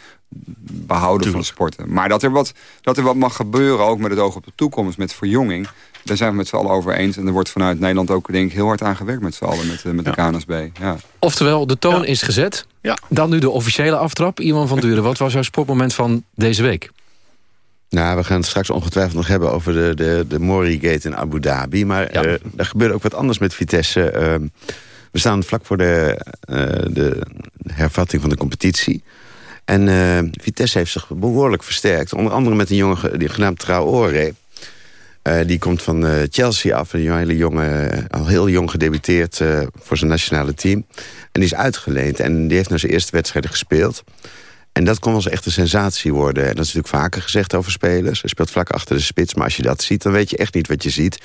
behouden van de sporten. Maar dat er, wat, dat er wat mag gebeuren, ook met het oog op de toekomst... met verjonging, daar zijn we met z'n allen over eens. En er wordt vanuit Nederland ook denk ik heel hard aan gewerkt met z'n allen... met, eh, met de KNSB. Ja. Oftewel, de toon Ja. is gezet. Ja. Dan nu de officiële aftrap. Iwan van Duren, wat was jouw sportmoment van deze week? Nou, we gaan het straks ongetwijfeld nog hebben over de, de, de Mori-gate in Abu Dhabi. Maar Ja. eh, er gebeurde ook wat anders met Vitesse. Ehm, we staan vlak voor de, eh, de hervatting van de competitie. En eh, Vitesse heeft zich behoorlijk versterkt. Onder andere met een jongen ge- die genaamd Traoré. Eh, die komt van eh, Chelsea af. Een hele jonge, al heel jong gedebuteerd voor zijn nationale team. En die is uitgeleend. En die heeft nou zijn eerste wedstrijden gespeeld. En dat kon wel eens echt een sensatie worden. En dat is natuurlijk vaker gezegd over spelers. Hij speelt vlak achter de spits. Maar als je dat ziet, dan weet je echt niet wat je ziet.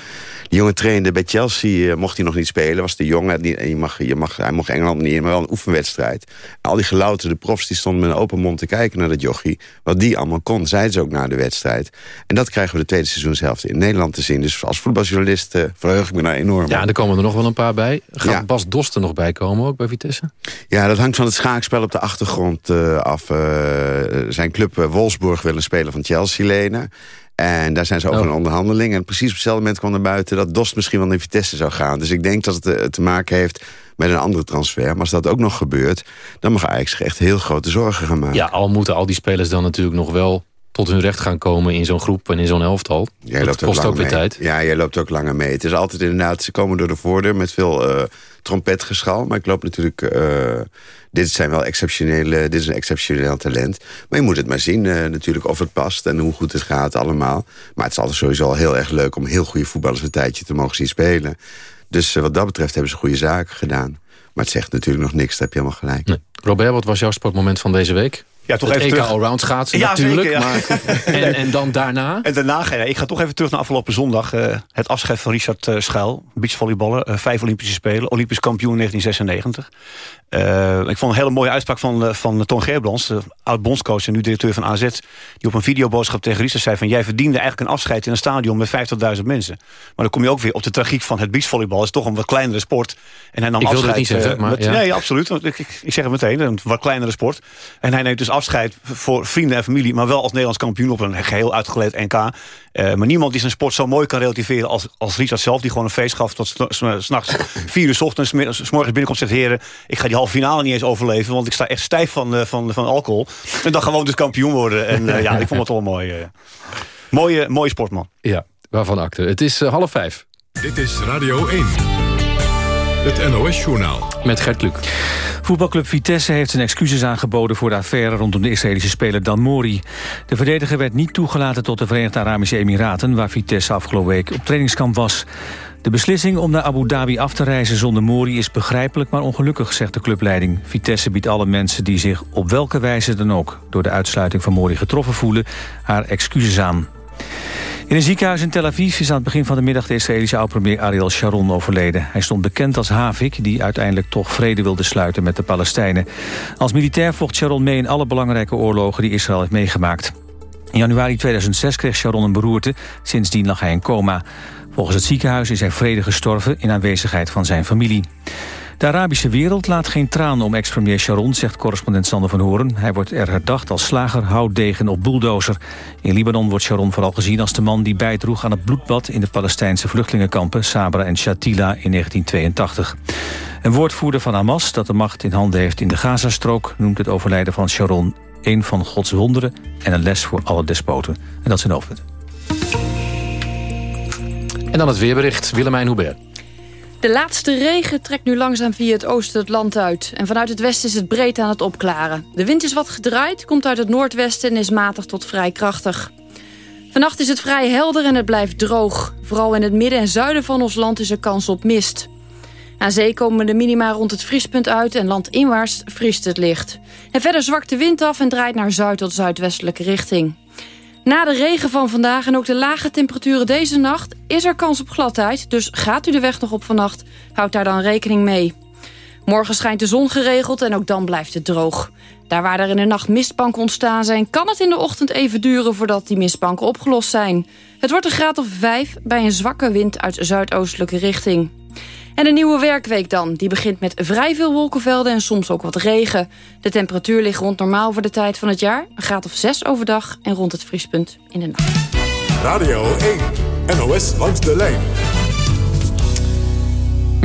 Die jongen trainde bij Chelsea, eh, mocht hij nog niet spelen. Was de jongen, die, en je mag, je mag, hij mocht Engeland niet in, maar wel een oefenwedstrijd. En al die gelouterde profs die stonden met een open mond te kijken naar dat jochie. Wat die allemaal kon, zeiden ze ook na de wedstrijd. En dat krijgen we de tweede seizoenshelft in Nederland te zien. Dus als voetbaljournalist eh, verheug ik me daar enorm Ja, er komen er nog wel een paar bij. Gaat Ja. Bas Dost er nog bij komen, ook bij Vitesse? Ja, dat hangt van het schaakspel op de achtergrond eh, af. Eh, zijn club eh, Wolfsburg wil een speler van Chelsea lenen. En daar zijn ze over Oh. in onderhandeling. En precies op hetzelfde moment kwam naar buiten... dat Dost misschien wel naar Vitesse zou gaan. Dus ik denk dat het eh, te maken heeft met een andere transfer. Maar als dat ook nog gebeurt... dan mag Ajax zich echt heel grote zorgen gaan maken. Ja, al moeten al die spelers dan natuurlijk nog wel tot hun recht gaan komen in zo'n groep en in zo'n elftal. Jij dat kost ook weer mee. tijd. Ja, jij loopt ook langer mee. Het is altijd inderdaad, ze komen door de voordeur met veel eh, trompetgeschal. Maar ik loop natuurlijk... dit, zijn wel exceptionele, dit is een exceptioneel talent. Maar je moet het maar zien eh, natuurlijk of het past en hoe goed het gaat allemaal. Maar het is altijd sowieso al heel erg leuk om heel goede voetballers een tijdje te mogen zien spelen. Dus eh, wat dat betreft hebben ze goede zaken gedaan. Maar het zegt natuurlijk nog niks, daar heb je helemaal gelijk. Nee. Robert, wat was jouw sportmoment van deze week? Ja, toch het even EK terug. Allround schaatsen Ja, natuurlijk. zeker, ja. maar, en, en dan daarna? En daarna, ga je- ik ga toch even terug naar afgelopen zondag. eh, het afscheid van Richard eh, Schuil, beachvolleyballer. eh, vijf Olympische Spelen, Olympisch kampioen 1996. Eh, ik vond een hele mooie uitspraak van, van Ton Gerbrands, de oud-bondscoach en nu directeur van AZ. Die op een videoboodschap tegen Richard zei van... jij verdiende eigenlijk een afscheid in een stadion met 50.000 mensen. Maar dan kom je ook weer op de tragiek van het beachvolleybal. Het is toch een wat kleinere sport. En hij nam Ik wilde het afscheid, niet zeggen, maar met- ja. Nee, absoluut. Ik, ik, ik zeg het meteen, een wat kleinere sport. En hij neemt dus afscheid voor vrienden en familie... maar wel als Nederlands kampioen op een geheel uitgeleid NK. Eh, maar niemand die zijn sport zo mooi kan relativeren als, als Richard zelf... die gewoon een feest gaf tot s'nachts vier uur 's ochtends... 's morgens binnenkomt en zegt... heren, ik ga die halve finale niet eens overleven... want ik sta echt stijf van, eh, van, van alcohol. En dan gewoon dus kampioen worden. En eh, ja, ik vond het wel mooi. Mooie, mooie sportman. Ja, waarvan acte. Het is half vijf. Dit is Radio 1. Het NOS-journaal. Met Gert Kluk. Voetbalclub Vitesse heeft zijn excuses aangeboden... voor de affaire rondom de Israëlische speler Dan Mori. De verdediger werd niet toegelaten tot de Verenigde Arabische Emiraten... waar Vitesse afgelopen week op trainingskamp was. De beslissing om naar Abu Dhabi af te reizen zonder Mori... is begrijpelijk, maar ongelukkig, zegt de clubleiding. Vitesse biedt alle mensen die zich op welke wijze dan ook... door de uitsluiting van Mori getroffen voelen... haar excuses aan. In een ziekenhuis in Tel Aviv is aan het begin van de middag... de Israëlische oud-premier Ariel Sharon overleden. Hij stond bekend als Havik, die uiteindelijk toch vrede wilde sluiten met de Palestijnen. Als militair vocht Sharon mee in alle belangrijke oorlogen die Israël heeft meegemaakt. In januari 2006 kreeg Sharon een beroerte. Sindsdien lag hij in coma. Volgens het ziekenhuis is hij vrede gestorven in aanwezigheid van zijn familie. De Arabische wereld laat geen traan om ex-premier Sharon, zegt correspondent Sander van Horen. Hij wordt er herdacht als slager, houtdegen of bulldozer. In Libanon wordt Sharon vooral gezien als de man die bijdroeg aan het bloedbad... in de Palestijnse vluchtelingenkampen Sabra en Shatila in 1982. Een woordvoerder van Hamas, dat de macht in handen heeft in de Gazastrook... noemt het overlijden van Sharon een van Gods wonderen... en een les voor alle despoten. En dat zijn hoofdpunten. En dan het weerbericht, Willemijn Hubert. De laatste regen trekt nu langzaam via het oosten het land uit. En vanuit het westen is het breed aan het opklaren. De wind is wat gedraaid, komt uit het noordwesten en is matig tot vrij krachtig. Vannacht is het vrij helder en het blijft droog. Vooral in het midden en zuiden van ons land is er kans op mist. Aan zee komen de minima rond het vriespunt uit en landinwaarts vriest het licht. En verder zwakt de wind af en draait naar zuid- tot zuidwestelijke richting. Na de regen van vandaag en ook de lage temperaturen deze nacht... is er kans op gladheid, dus gaat u de weg nog op vannacht... houd daar dan rekening mee. Morgen schijnt de zon geregeld en ook dan blijft het droog. Daar waar er in de nacht mistbanken ontstaan zijn... kan het in de ochtend even duren voordat die mistbanken opgelost zijn. Het wordt een graad of 5 bij een zwakke wind uit zuidoostelijke richting. En een nieuwe werkweek dan. Die begint met vrij veel wolkenvelden en soms ook wat regen. De temperatuur ligt rond normaal voor de tijd van het jaar. Een graad of 6 overdag en rond het vriespunt in de nacht. Radio 1, NOS langs de lijn.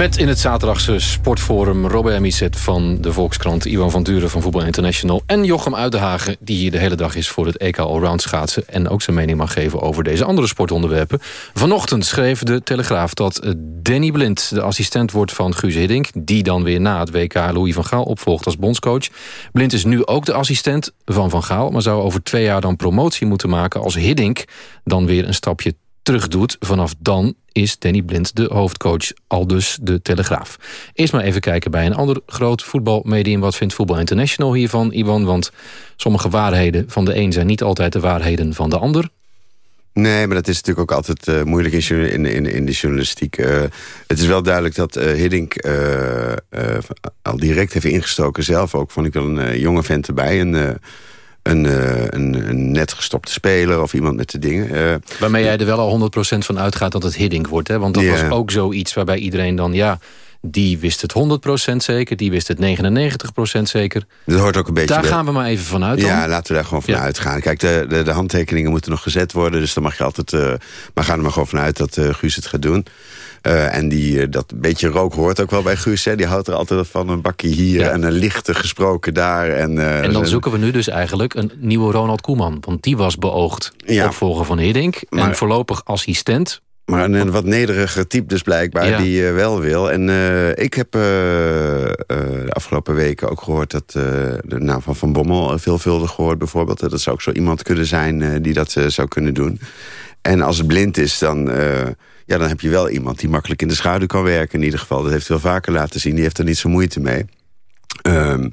Met in het zaterdagse sportforum Robert Misset van de Volkskrant... Iwan van Duren van Voetbal International... en Jochem Uitenhagen, die hier de hele dag is voor het EK Allround schaatsen... en ook zijn mening mag geven over deze andere sportonderwerpen. Vanochtend schreef de Telegraaf dat Danny Blind de assistent wordt van Guus Hiddink... die dan weer na het WK Louis van Gaal opvolgt als bondscoach. Blind is nu ook de assistent van Van Gaal... maar zou over twee jaar dan promotie moeten maken als Hiddink... dan weer een stapje terug doet. Vanaf dan is Danny Blind de hoofdcoach, al dus de Telegraaf. Eerst maar even kijken bij een ander groot voetbalmedium. Wat vindt Voetbal International hiervan, Iwan? Want sommige waarheden van de een zijn niet altijd de waarheden van de ander. Nee, maar dat is natuurlijk ook altijd uh, moeilijk in, in, in, de journalistiek. Uh, het is wel duidelijk dat uh, Hiddink al direct heeft ingestoken. Zelf ook, vond ik wel een jonge vent erbij. En een, uh, een, een, net gestopte speler of iemand met de dingen. Uh, Waarmee jij er wel al 100% van uitgaat dat het Hiddink wordt. Hè? Want dat yeah. was ook zoiets waarbij iedereen dan... ja, die wist het 100% zeker, die wist het 99% zeker. Dat hoort ook een beetje... Daar gaan we maar even vanuit dan. Ja, laten we daar gewoon vanuit ja. gaan. Kijk, de, de, de, handtekeningen moeten nog gezet worden... dus dan mag je altijd... Uh, maar ga er maar gewoon vanuit dat Guus het gaat doen. Uh, en die, uh, dat beetje rook hoort ook wel bij Guus. Hè? Die houdt er altijd van een bakje hier ja. en een lichte gesproken daar. En, uh, en dan zoeken we nu dus eigenlijk een nieuwe Ronald Koeman. Want die was beoogd ja. opvolger van Hiddink. Maar, en voorlopig assistent. Maar een, wat nederiger type dus blijkbaar ja. die wel wil. En ik heb de afgelopen weken ook gehoord... dat de naam van Van Bommel veelvuldig gehoord bijvoorbeeld. Dat zou ook zo iemand kunnen zijn die dat zou kunnen doen. En als het blind is, dan ja, dan heb je wel iemand die makkelijk in de schaduw kan werken. In ieder geval, dat heeft hij wel vaker laten zien. Die heeft er niet zo moeite mee. Um,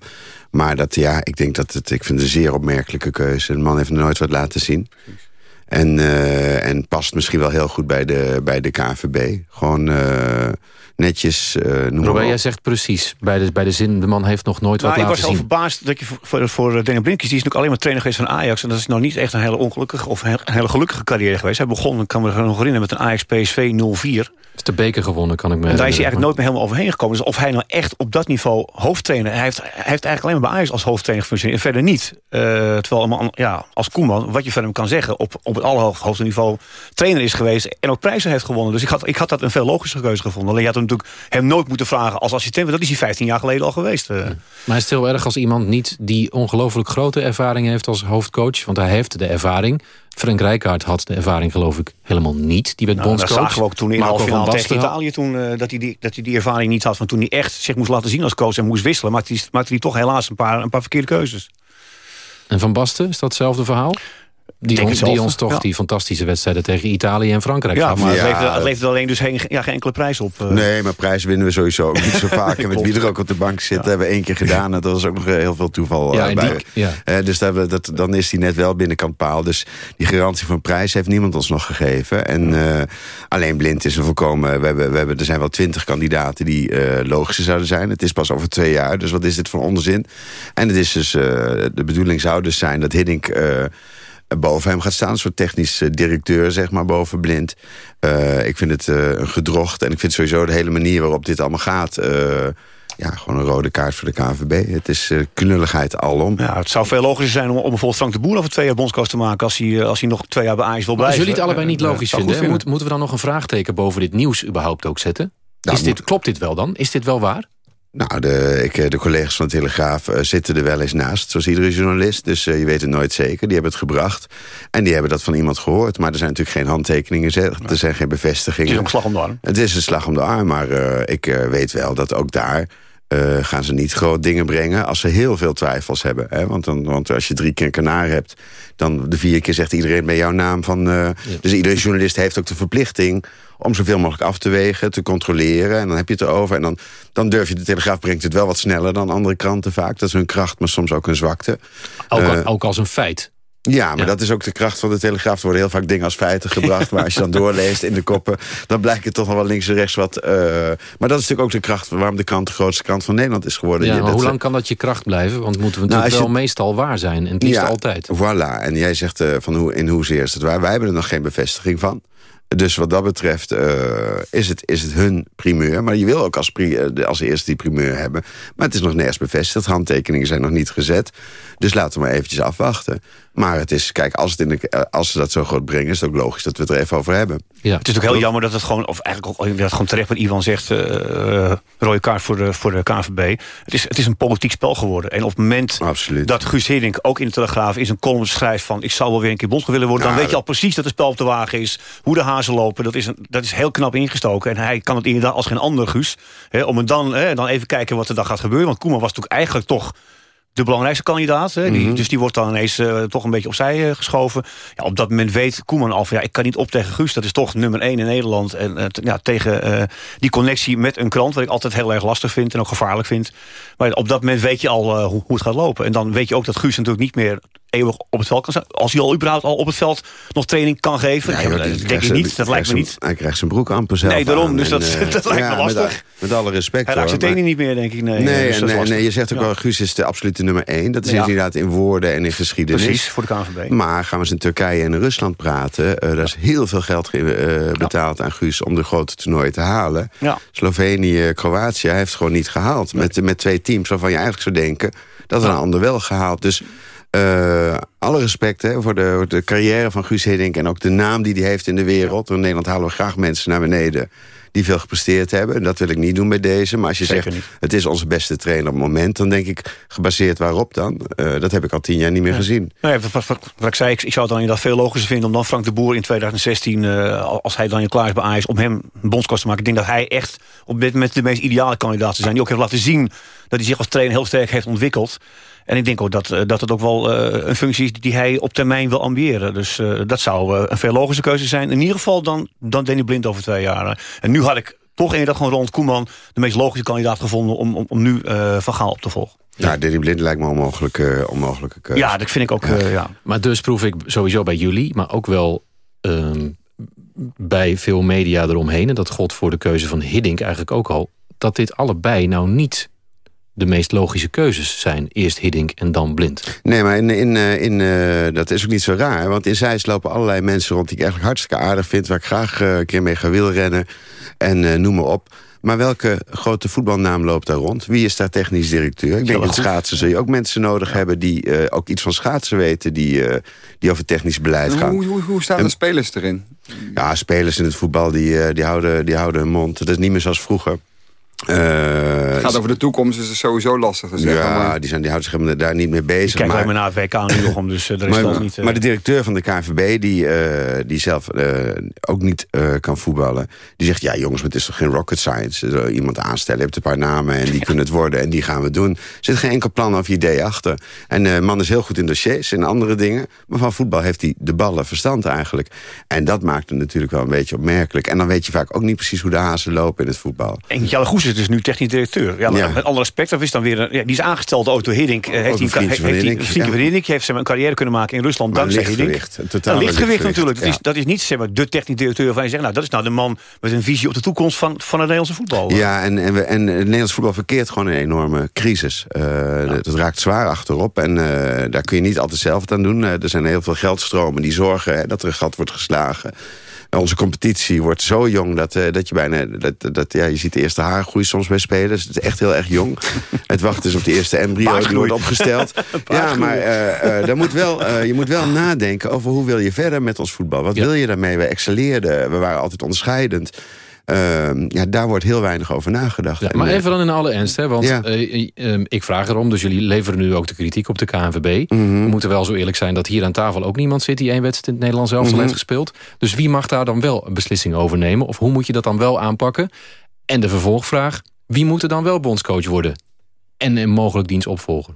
maar dat, ja, ik denk dat het, ik vind het een zeer opmerkelijke keuze. De man heeft nooit wat laten zien. En, uh, en past misschien wel heel goed bij de, bij de KVB. Gewoon uh, netjes uh, noemen Robert, jij zegt precies, bij de, bij de zin... de man heeft nog nooit nou, wat laten zien. Ik was al verbaasd dat je voor, voor, voor Danny Blinkjes... die is natuurlijk alleen maar trainer geweest van Ajax... en dat is nou niet echt een hele ongelukkige of een hele gelukkige carrière geweest. Hij begon, ik kan me nog herinneren, met een Ajax PSV 0-4 de beker gewonnen, kan ik me En daar is hij eigenlijk nooit meer helemaal overheen gekomen. Dus of hij nou echt op dat niveau hoofdtrainer... Hij heeft, hij heeft eigenlijk alleen maar bij Ajax als hoofdtrainer gefunctioneerd... en verder niet. Uh, terwijl allemaal, ja, als Koeman, wat je van hem kan zeggen... op, op het allerhoogste niveau trainer is geweest... en ook prijzen heeft gewonnen. Dus ik had, ik had dat een veel logischer keuze gevonden. Alleen je had hem natuurlijk hem nooit moeten vragen als assistent. Want dat is hij 15 jaar geleden al geweest. Maar hij is heel erg als iemand niet die ongelooflijk grote ervaring heeft als hoofdcoach. Want hij heeft de ervaring. Frank Rijkaard had de ervaring geloof ik helemaal niet. Die werd nou, bondscoach. Dat zagen we ook toen in de halve finale tegen Italië. Toen, uh, dat, hij die, dat hij die ervaring niet had. Want toen hij echt zich moest laten zien als coach en moest wisselen... maakte hij, maakte hij toch helaas een paar, een paar verkeerde keuzes. En Van Basten, is dat hetzelfde verhaal? Die, ons, die ons toch die fantastische wedstrijden tegen Italië en Frankrijk ja, gaf. Maar het, levert, het levert alleen dus geen, ja, geen enkele prijs op. Uh. Nee, maar prijs winnen we sowieso niet zo vaak. en met wie er ook op de bank zit, hebben we één keer gedaan. En dat was ook nog heel veel toeval ja, bij. Die, ja. Uh, dus dat, dat, dan is die net wel binnenkant paal. Dus die garantie van prijs heeft niemand ons nog gegeven. En uh, alleen blind is een voorkomen. We hebben, we hebben, er zijn wel twintig kandidaten die logischer zouden zijn. Het is pas over twee jaar. Dus wat is dit voor onzin? En het is dus, de bedoeling zou dus zijn dat Hiddink boven hem gaat staan. Een soort technisch directeur, zeg maar, boven Blind. Uh, ik vind het uh, een gedrocht. En ik vind sowieso de hele manier waarop dit allemaal gaat... Uh, ja, gewoon een rode kaart voor de KNVB. Het is uh, knulligheid alom. Ja, het zou veel logischer zijn om, om bijvoorbeeld Frank de Boer... over twee jaar bondscoach te maken... als hij, als hij nog twee jaar bij Ajax wil blijven. Als jullie het allebei niet logisch vinden, vinden. Moet, moeten we dan nog een vraagteken... boven dit nieuws überhaupt ook zetten? Nou, is dit, klopt dit wel dan? Is dit wel waar? Nou, de, ik, de collega's van de Telegraaf uh, zitten er wel eens naast, zoals iedere journalist. Dus uh, je weet het nooit zeker. Die hebben het gebracht. En die hebben dat van iemand gehoord. Maar er zijn natuurlijk geen handtekeningen, er zijn geen bevestigingen. Het is een slag om de arm. Het is een slag om de arm, maar uh, ik weet wel dat ook daar... gaan ze niet groot dingen brengen als ze heel veel twijfels hebben. Hè? Want, dan, want als je drie keer een kanaar hebt... dan de vier keer zegt iedereen bij jouw naam van... Ja. Dus iedere journalist heeft ook de verplichting om zoveel mogelijk af te wegen, te controleren. En dan heb je het erover. En dan, dan durf je, de Telegraaf brengt het wel wat sneller dan andere kranten vaak. Dat is hun kracht, maar soms ook hun zwakte. Ook, uh, ook als een feit. Ja, maar ja. dat is ook de kracht van de Telegraaf. Er worden heel vaak dingen als feiten gebracht. maar als je dan doorleest in de koppen... dan blijkt het toch nog wel links en rechts wat... Uh, maar dat is natuurlijk ook de kracht waarom de krant de grootste krant van Nederland is geworden. Ja, hoe lang kan dat je kracht blijven? Want moeten we natuurlijk nou, je, wel meestal waar zijn. En het liefst ja, altijd. Voilà. En jij zegt uh, van hoe, in hoezeer is het waar. Wij hebben er nog geen bevestiging van. Dus wat dat betreft uh, is, het, is het hun primeur. Maar je wil ook als, als eerste die primeur hebben. Maar het is nog nergens bevestigd. Handtekeningen zijn nog niet gezet. Dus laten we maar eventjes afwachten. Maar het is, kijk, als, het in de, als ze dat zo groot brengen... is het ook logisch dat we het er even over hebben. Ja. Het is ook heel jammer dat het gewoon... of eigenlijk ook dat gewoon terecht wat Ivan zegt... Uh, rode kaart voor de, voor de KNVB. Het is, het is een politiek spel geworden. En op het moment Absoluut. dat Guus Hiddink ook in de Telegraaf... in zijn column schrijft van... ik zou wel weer een keer bondscoach willen worden... Nou, dan weet je al precies dat het spel op de wagen is. Hoe de hazen lopen, dat is, een, dat is heel knap ingestoken. En hij kan het inderdaad als geen ander Guus. Hè, om het dan, hè, dan even kijken wat er dan gaat gebeuren. Want Koeman was natuurlijk eigenlijk toch de belangrijkste kandidaat. Hè? Die, Mhm. Dus die wordt dan ineens uh, toch een beetje opzij uh, geschoven. Ja, op dat moment weet Koeman al van... Ja, ik kan niet op tegen Guus. Dat is toch nummer één in Nederland. En uh, ja, tegen die connectie met een krant... wat ik altijd heel erg lastig vind en ook gevaarlijk vind. Maar op dat moment weet je al hoe, hoe het gaat lopen. En dan weet je ook dat Guus natuurlijk niet meer eeuwig op het veld kan staan. Als hij al überhaupt al op het veld nog training kan geven. Ja, Ja, joh, dat denk ik niet. zijn- Dat lijkt me niet. zijn- Hij krijgt zijn broek amper zelf Nee, daarom. Dus dat, eh, dat lijkt me lastig. Met, met alle respect Hij raakt zijn tenen niet meer, denk ik. Nee, Nee, dus nee, nee, je zegt ook Ja. wel, Guus is de absolute nummer één. Dat is inderdaad in woorden en in geschiedenis. Precies, voor de KNVB. Maar gaan we eens in Turkije en in Rusland praten... eh daar is heel veel geld ge- eh, betaald aan Guus om de grote toernooien te halen. Slovenië, Kroatië hij heeft het gewoon niet gehaald. Met, met twee teams waarvan je eigenlijk zou denken... dat een ander wel gehaald. Dus eh, alle respect hè, voor de, de carrière van Guus Hiddink... en ook de naam die hij heeft in de wereld. In Nederland halen we graag mensen naar beneden die veel gepresteerd hebben. En dat wil ik niet doen bij deze. Maar als je Zeker zegt, niet. het is onze beste trainer op het moment... dan denk ik, gebaseerd waarop dan? Eh, dat heb ik al tien jaar niet meer gezien. Nou ja, wat, wat- wat ik zei, ik, ik zou het dan inderdaad veel logischer vinden... om dan Frank de Boer in 2016, eh, als hij dan klaar is bij Ajax... om hem een bondscoach te maken. Ik denk dat hij echt op dit moment de meest ideale kandidaat zou zijn. Die ook heeft laten zien dat hij zich als trainer heel sterk heeft ontwikkeld. En ik denk ook dat, eh, dat het ook wel eh, een functie is die hij op termijn wil ambiëren. Dus eh, dat zou een veel logische keuze zijn. In ieder geval dan, dan Danny Blind over twee jaar. En nu had ik toch inderdaad gewoon rond Koeman... de meest logische kandidaat gevonden om, om, om nu eh, Van Gaal op te volgen. Ja, Danny Blind lijkt me een onmogelijke, onmogelijke keuze. Ja, dat vind ik ook... eh, ja. Maar dus proef ik sowieso bij jullie, maar ook wel ehm, bij veel media eromheen... en dat gold voor de keuze van Hiddink eigenlijk ook al... dat dit allebei nou niet de meest logische keuzes zijn. Eerst Hiddink en dan Blind. Nee, maar in, in, eh, in, eh, dat is ook niet zo raar. Want in Zeist lopen allerlei mensen rond die ik eigenlijk hartstikke aardig vind... waar ik graag eh, een keer mee ga wielrennen en eh, noem maar op. Maar welke grote voetbalnaam loopt daar rond? Wie is daar technisch directeur? Ik denk dat schaatsen zul je ook mensen nodig hebben... die uh, ook iets van schaatsen weten, die, uh, die over technisch beleid gaan. Hoe, hoe, hoe staan de spelers erin? Ja, spelers in het voetbal die, uh, die, houden, die houden hun mond. Dat is niet meer zoals vroeger. Uh, het gaat over de toekomst, is het sowieso lastig te zeggen. Ja, maar... die, zijn, die houden zich daar niet mee bezig. Ik kijk alleen maar naar VK nu nog om, dus uh, er is maar, niet... Uh... Maar de directeur van de KNVB, die, uh, die zelf ook niet kan voetballen... die zegt, ja jongens, maar het is toch geen rocket science? Er iemand aanstellen, je hebt een paar namen en die kunnen het worden... en die gaan we doen. Er zit geen enkel plan of idee achter. En de man is heel goed in dossiers en andere dingen... maar van voetbal heeft hij de ballen verstand eigenlijk. En dat maakt het natuurlijk wel een beetje opmerkelijk. En dan weet je vaak ook niet precies hoe de hazen lopen in het voetbal. En Jelle Goes is dus nu technisch directeur. Ja. Met alle respect, dat is dan weer een, ja, die is aangesteld Otto Hiddink. Uh, heeft een vriendje van Hiddink. Heeft. Hiddink een carrière kunnen maken in Rusland maar dankzij Hiddink. Een lichtgewicht natuurlijk. Dat, is, dat is niet zeg maar, de technisch directeur waarvan je zegt... nou, dat is nou de man met een visie op de toekomst van, van het Nederlandse voetbal. Ja, en, en, we, en het Nederlands voetbal verkeert gewoon een enorme crisis. Uh, dat raakt zwaar achterop en uh, daar kun je niet altijd zelf aan doen. Uh, er zijn heel veel geldstromen die zorgen hè, dat er een gat wordt geslagen onze competitie wordt zo jong dat, uh, dat je bijna... Dat, dat, ja, je ziet de eerste haargroei soms bij spelers. Het is echt heel erg jong. het wacht is op de eerste embryo die wordt opgesteld. ja, maar uh, uh, daar moet wel, je moet wel nadenken over hoe wil je verder met ons voetbal. Wat ja. wil je daarmee? We excelleerden, we waren altijd onderscheidend. Uh, ja, daar wordt heel weinig over nagedacht. Ja, maar even dan in alle ernst, hè, want ja. uh, uh, ik vraag erom... dus jullie leveren nu ook de kritiek op de KNVB. Mhm. Mm -hmm. We moeten wel zo eerlijk zijn dat hier aan tafel ook niemand zit... die één wedstrijd in het Nederlands elftal Mhm. mm -hmm. heeft gespeeld. Dus wie mag daar dan wel een beslissing over nemen? Of hoe moet je dat dan wel aanpakken? En de vervolgvraag, wie moet er dan wel bondscoach worden? En een mogelijk dienstopvolger?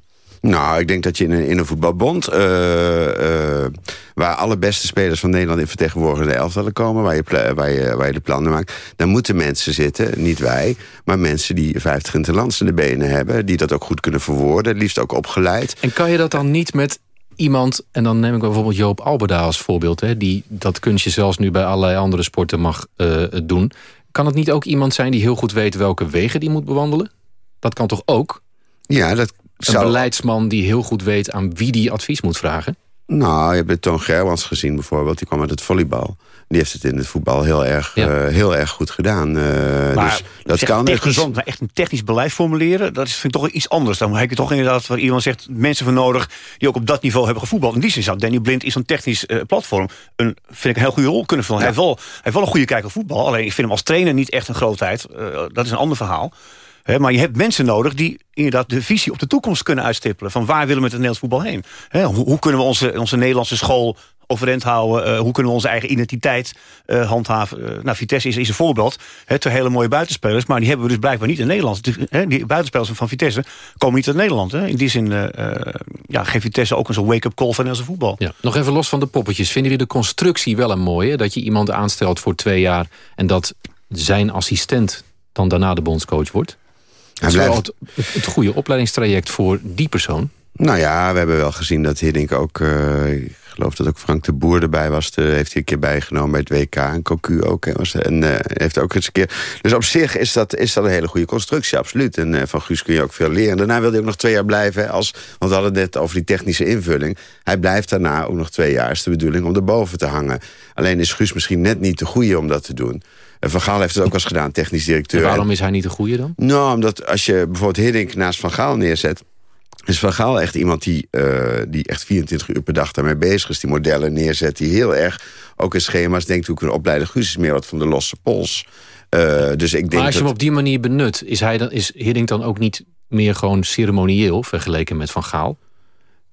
Nou, ik denk dat je in een, in een voetbalbond... Uh, uh, waar alle beste spelers van Nederland in vertegenwoordigde elftallen komen... Waar je, waar, je, waar je de plannen maakt... dan moeten mensen zitten, niet wij... maar mensen die 50 interlands in de benen hebben... die dat ook goed kunnen verwoorden, het liefst ook opgeleid. En kan je dat dan niet met iemand... en dan neem ik bijvoorbeeld Joop Alberda als voorbeeld... Hè, die dat kunstje zelfs nu bij allerlei andere sporten mag uh, doen... kan het niet ook iemand zijn die heel goed weet... welke wegen die moet bewandelen? Dat kan toch ook? Ja, dat zou... beleidsman die heel goed weet aan wie die advies moet vragen? Nou, je hebt Toon Gerwans gezien bijvoorbeeld. Die kwam uit het volleybal. Die heeft het in het voetbal heel erg, ja. uh, heel erg goed gedaan. Uh, maar, dus dat kan echt gezond, maar echt een technisch beleid formuleren... dat is, vind ik toch iets anders. Dan heb je toch inderdaad, waar iemand zegt... mensen voor nodig die ook op dat niveau hebben gevoetbald. In die zin zou Danny Blind is zo'n technisch uh, platform... een, vind ik een heel goede rol kunnen vullen. Ja. Hij, heeft wel, hij heeft wel een goede kijk op voetbal. Alleen ik vind hem als trainer niet echt een grootheid. dat is een ander verhaal. Maar je hebt mensen nodig die inderdaad de visie op de toekomst kunnen uitstippelen. Van waar willen we met het Nederlands voetbal heen? He, hoe, kunnen we onze, onze Nederlandse school overeind houden? Uh, hoe kunnen we onze eigen identiteit uh, handhaven? Uh, nou, Vitesse is, is een voorbeeld. He, twee hele mooie buitenspelers. Maar die hebben we dus blijkbaar niet in Nederland. He, die buitenspelers van Vitesse komen niet uit Nederland. In die zin ja, geeft Vitesse ook een zo'n wake-up call van Nederlandse voetbal. Ja. Nog even los van de poppetjes. Vinden jullie de constructie wel een mooie? Dat je iemand aanstelt voor twee jaar... en dat zijn assistent dan daarna de bondscoach wordt? Het is wel het, het goede opleidingstraject voor die persoon. Nou ja, we hebben wel gezien dat Hiddink ook... Uh, ik geloof dat ook Frank de Boer erbij was. De, heeft hij een keer bijgenomen bij het WK. En Cocu ook. Was, en uh, heeft ook eens een keer... Dus op zich is dat, is dat een hele goede constructie, absoluut. En uh, van Guus kun je ook veel leren. Daarna wilde hij ook nog twee jaar blijven. Als, want we hadden het net over die technische invulling. Hij blijft daarna ook nog twee jaar. Is de bedoeling om erboven te hangen. Alleen is Guus misschien net niet de goede om dat te doen. Van Gaal heeft het ook wel eens gedaan, technisch directeur. En waarom is hij niet de goede dan? Nou, omdat als je bijvoorbeeld Hiddink naast Van Gaal neerzet... is Van Gaal echt iemand die, uh, die echt 24 uur per dag daarmee bezig is. Die modellen neerzet, die heel erg ook in schema's denkt... hoe kunnen opleiden. Guus is meer wat van de losse pols. Uh, dus ik denk maar als je dat... hem op die manier benut... is, hij dan, is Hiddink dan ook niet meer gewoon ceremonieel... vergeleken met Van Gaal?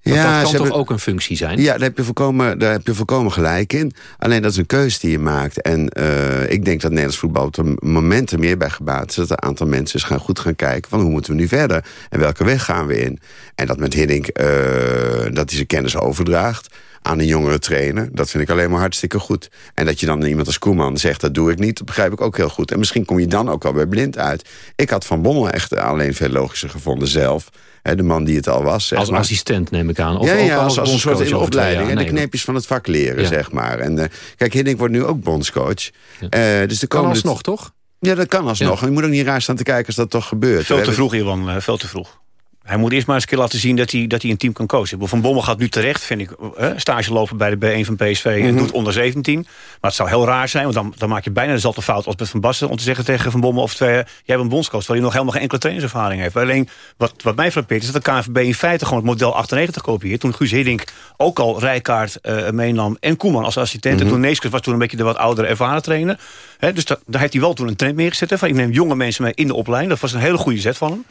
Want ja, dat kan toch hebben, ook een functie zijn? Ja, daar heb, je volkomen, daar heb je volkomen gelijk in. Alleen dat is een keuze die je maakt. En uh, ik denk dat Nederlands voetbal op het moment er meer bij gebaat is... dat een aantal mensen gaan goed gaan kijken van hoe moeten we nu verder? En welke weg gaan we in? En dat met Hiddink, uh, dat hij zijn kennis overdraagt aan een jongere trainer. Dat vind ik alleen maar hartstikke goed. En dat je dan iemand als Koeman zegt, dat doe ik niet... dat begrijp ik ook heel goed. En misschien kom je dan ook wel bij blind uit. Ik had Van Bommel echt alleen veel logischer gevonden zelf... He, de man die het al was. Zeg als maar. assistent neem ik aan. Of ja, als, als een soort in opleiding. En de kneepjes van het vak leren, ja. zeg maar. En uh, kijk, Hiddink wordt nu ook bondscoach. Ja. Uh, dus de kan alsnog, toch? Ja, dat kan alsnog. Ja. Je moet ook niet raar staan te kijken als dat toch gebeurt. Veel te vroeg, Iwan. Uh, veel te vroeg. Hij moet eerst maar eens een keer laten zien dat hij, dat hij een team kan coachen. Van Bommel gaat nu terecht, vind ik, stage lopen bij de B1 van PSV... en Mhm. doet onder 17. Maar het zou heel raar zijn, want dan, dan maak je bijna dezelfde fout... als met Van Basten, om te zeggen tegen Van Bommel of twee... jij bent een bondscoach, terwijl hij nog helemaal geen enkele trainerservaring heeft. Alleen, wat, wat mij frappeert, is dat de KNVB in feite... gewoon het model 98 kopieert. Toen Guus Hiddink ook al Rijkaard eh meenam en Koeman als assistent... Mhm. en toen Neeskens was toen een beetje de wat oudere ervaren trainer. Hè, dus da- daar heeft hij wel toen een trend mee gezet. Hè, van ik neem jonge mensen mee in de opleiding. Dat was een hele goede zet van hem.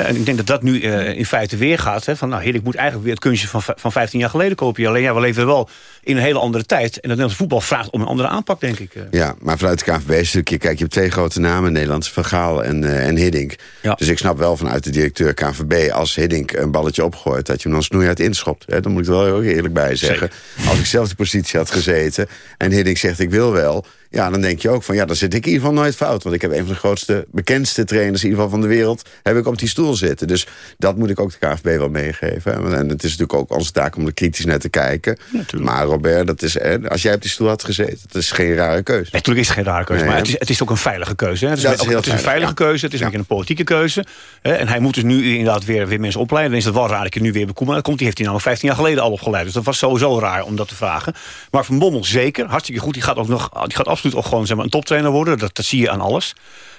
En ik denk dat dat nu eh, in feite weer gaat. Van, nou, heer, ik moet eigenlijk weer het kunstje van, van 15 jaar geleden kopiëren. Alleen ja, we leven wel in een hele andere tijd. En het Nederlands voetbal vraagt om een andere aanpak, denk ik. eh. Ja, maar vanuit de KNVB-stukje, kijk, je hebt twee grote namen in Nederland, Van Gaal en, eh, en Hiddink. Dus ik snap wel vanuit de directeur KNVB, als Hiddink een balletje opgooit, dat je hem dan snoeihard inschopt. Hè? Dan moet ik er wel heel eerlijk bij zeggen. Als ik zelf de positie had gezeten en Hiddink zegt ik wil wel, ja, dan denk je ook van ja, dan zit ik in ieder geval nooit fout. Want ik heb een van de grootste, bekendste trainers in ieder geval van de wereld, heb ik op die stoel zitten. Dus dat moet ik ook de KNVB wel meegeven. En het is natuurlijk ook onze taak om er kritisch naar te kijken. maar Robert, dat is, als jij op die stoel had gezeten, dat is geen rare keuze. Natuurlijk is het geen rare keuze, Nee, maar het is, het is ook een veilige keuze. Hè? Het is, Dat is ook- heel het is een veilig, veilige ja. keuze, het is een beetje een politieke keuze. Hè? En hij moet dus nu inderdaad weer, weer mensen opleiden. Dan is het wel raar dat je nu weer bij Koeman komt. Die heeft hij namelijk 15 jaar geleden al opgeleid. Dus dat was sowieso raar om dat te vragen. Maar Van Bommel zeker, hartstikke goed. Die gaat, ook nog, die gaat absoluut ook gewoon zeg maar, een toptrainer worden. Dat, dat zie je aan alles.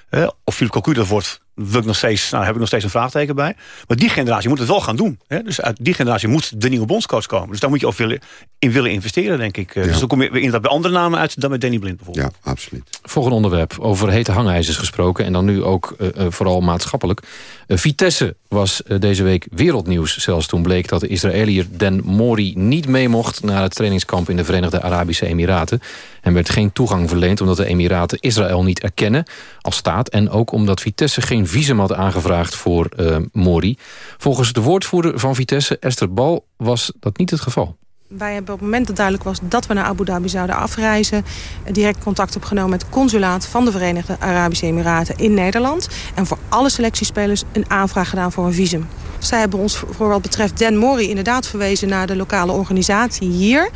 Hè? Of Philip Cocu dat wordt, wil ik nog steeds, nou, heb ik nog steeds een vraagteken bij. Maar die generatie moet het wel gaan doen. Hè? Dus uit die generatie moet de nieuwe bondscoach komen. Dus daar moet je ook willen, in willen investeren, denk ik. Dus dan kom je inderdaad bij andere namen uit dan met Danny Blind bijvoorbeeld. Ja, absoluut. Volgende onderwerp, over hete hangijzers gesproken... en dan nu ook eh, eh, vooral maatschappelijk. Eh, Vitesse was eh, deze week wereldnieuws. Zelfs toen bleek dat de Israëliër Den Mori niet mee mocht... naar het trainingskamp in de Verenigde Arabische Emiraten. En werd geen toegang verleend omdat de Emiraten Israël niet erkennen als staat... en ook omdat Vitesse geen visum had aangevraagd voor eh, Mori. Volgens de woordvoerder van Vitesse, Esther Bal, was dat niet het geval. Wij hebben op het moment dat duidelijk was dat we naar Abu Dhabi zouden afreizen... direct contact opgenomen met het consulaat van de Verenigde Arabische Emiraten in Nederland. En voor alle selectiespelers een aanvraag gedaan voor een visum. Zij hebben ons voor wat betreft Dan Mori inderdaad verwezen naar de lokale organisatie hier.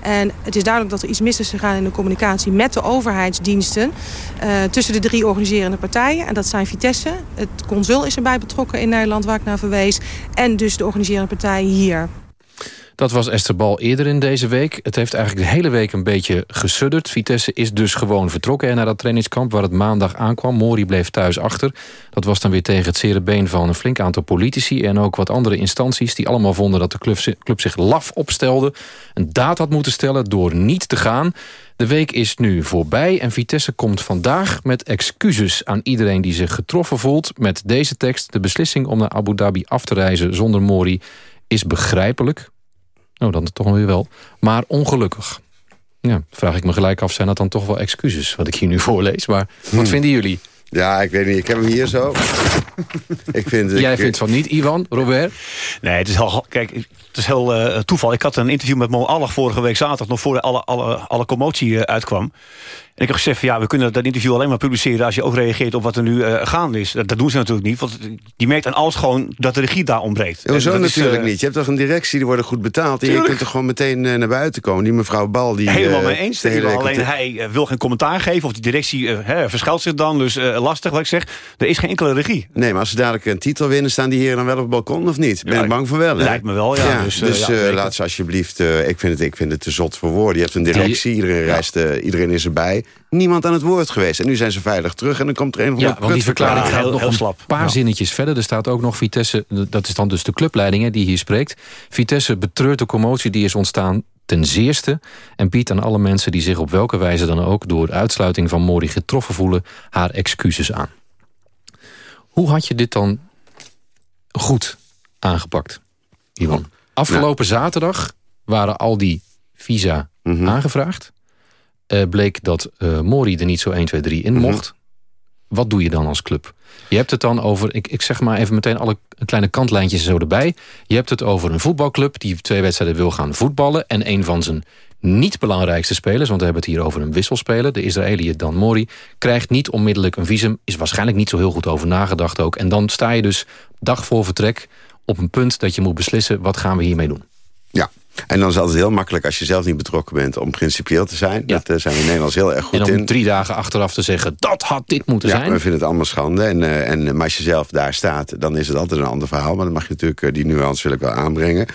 En het is duidelijk dat er iets mis is gegaan in de communicatie met de overheidsdiensten... eh, tussen de drie organiserende partijen. En dat zijn Vitesse, het consul is erbij betrokken in Nederland waar ik naar verwees... en dus de organiserende partijen hier. Dat was Esther Bal eerder in deze week. Het heeft eigenlijk de hele week een beetje gesudderd. Vitesse is dus gewoon vertrokken naar dat trainingskamp... waar het maandag aankwam. Mori bleef thuis achter. Dat was dan weer tegen het zere van een flink aantal politici... en ook wat andere instanties die allemaal vonden... dat de club, club zich laf opstelde. Een daad had moeten stellen door niet te gaan. De week is nu voorbij en Vitesse komt vandaag met excuses aan iedereen die zich getroffen voelt. Met deze tekst, de beslissing om naar Abu Dhabi af te reizen zonder Mori is begrijpelijk. Nou, dan toch weer wel. Maar ongelukkig. Ja, vraag ik me gelijk af, zijn dat dan toch wel excuses... wat ik hier nu voorlees? Maar wat vinden jullie? Ja, ik weet niet. Ik heb hem hier zo. ik vind, Jij ik, vindt van niet, Ivan, Robert? Nee, het is heel, kijk, het is heel eh, toeval. Ik had een interview met Mo Allig vorige week zaterdag... nog voor alle, alle, alle commotie eh, uitkwam. En ik heb gezegd, van, ja, we kunnen dat interview alleen maar publiceren... als je ook reageert op wat er nu eh, gaande is. Dat, dat doen ze natuurlijk niet. Want die merkt aan alles gewoon dat de regie daar ontbreekt. Dat is, natuurlijk eh, niet? Je hebt toch een directie, die worden goed betaald. En je kunt toch gewoon meteen eh, naar buiten komen. Die mevrouw Bal, die... Helemaal mee eens. Alleen hij wil geen commentaar geven. Of die directie hè, verschuilt zich dan. Dus lastig wat ik zeg. Er is geen enkele regie. Nee, maar als ze dadelijk een titel winnen... staan die heren dan wel op het balkon of niet? Ben Ja, ik bang voor wel, hè? lijkt me wel, ja. Dus, Dus, ja, laat ze alsjeblieft... ik, vind het, ik vind het te zot voor woorden. Je hebt een directie, iedereen, reist, iedereen is erbij. Niemand aan het woord geweest. En nu zijn ze veilig terug en dan komt er een of Ja, want die verklaring gaat nog een paar zinnetjes verder. Er staat ook nog Vitesse, dat is dan dus de clubleiding hè, die hier spreekt. Vitesse betreurt de commotie die is ontstaan ten zeerste... en biedt aan alle mensen die zich op welke wijze dan ook... door uitsluiting van Mori getroffen voelen, haar excuses aan. Hoe had je dit dan goed aangepakt, Ivan? Afgelopen zaterdag waren al die visa Mhm. aangevraagd. Eh, bleek dat eh, Mori er niet zo 1, 2, 3 in Mhm. mocht. Wat doe je dan als club? Je hebt het dan over, ik, ik zeg maar even meteen alle kleine kantlijntjes zo erbij. Je hebt het over een voetbalclub die twee wedstrijden wil gaan voetballen... en een van zijn niet belangrijkste spelers... want we hebben het hier over een wisselspeler, de Israëliër Dan Mori... krijgt niet onmiddellijk een visum, is waarschijnlijk niet zo heel goed over nagedacht ook. En dan sta je dus dag voor vertrek op een punt dat je moet beslissen... wat gaan we hiermee doen? Ja. En dan is het altijd heel makkelijk als je zelf niet betrokken bent... om principieel te zijn. Dat uh, zijn we in Nederlands heel erg goed in. En om drie dagen achteraf te zeggen, dat had dit moeten ja, zijn. we vinden het allemaal schande. En, uh, en, maar als je zelf daar staat, dan is het altijd een ander verhaal. Maar dan mag je natuurlijk, uh, die nuance wil ik wel aanbrengen.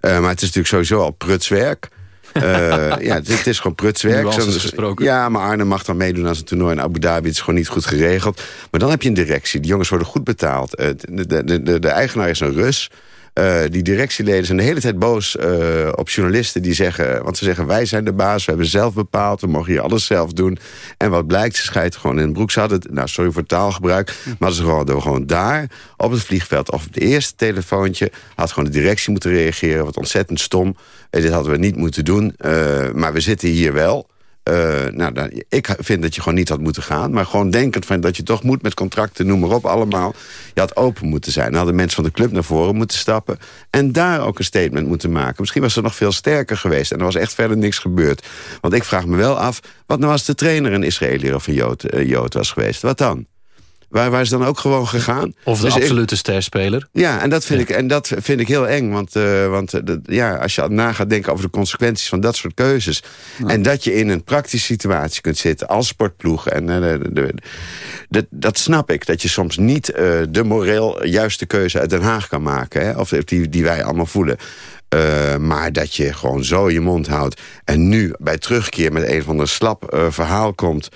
maar het is natuurlijk sowieso al prutswerk. Ja, het, het, is gewoon prutswerk. gesproken. Ja, maar Arne mag dan meedoen aan zijn toernooi in Abu Dhabi. Het is gewoon niet goed geregeld. Maar dan heb je een directie. Die jongens worden goed betaald. de, de, de, de eigenaar is een Rus. Uh, die directieleden zijn de hele tijd boos uh, op journalisten die zeggen... want ze zeggen, wij zijn de baas, we hebben zelf bepaald... we mogen hier alles zelf doen. En wat blijkt, ze scheidt gewoon in de broek. Ze hadden het, nou, sorry voor taalgebruik... maar ze gewoon, gewoon daar op het vliegveld... of op het eerste telefoontje had gewoon de directie moeten reageren. Wat ontzettend stom. En dit hadden we niet moeten doen. Maar we zitten hier wel... Uh, nou, ik vind dat je gewoon niet had moeten gaan. Maar gewoon denkend van dat je toch moet met contracten, noem maar op, allemaal. Je had open moeten zijn. Dan hadden mensen van de club naar voren moeten stappen. En daar ook een statement moeten maken. Misschien was het nog veel sterker geweest. En er was echt verder niks gebeurd. Want ik vraag me wel af, wat nou als de trainer een Israëliër of een Jood, Jood was geweest? Wat dan? Waar, waar is dan ook gewoon gegaan? Of de dus absolute ik, sterspeler. Ja, en dat vind, ja. ik, en dat vind ik heel eng. Want, uh, want uh, ja, als je na gaat denken over de consequenties van dat soort keuzes... Ja. en dat je in een praktische situatie kunt zitten als sportploeg... en uh, de, de, de, dat snap ik, dat je soms niet de moreel juiste keuze uit Den Haag kan maken. Hè? Of die, die wij allemaal voelen. Uh, maar dat je gewoon zo je mond houdt... en nu bij terugkeer met een van de slap uh, verhaal komt...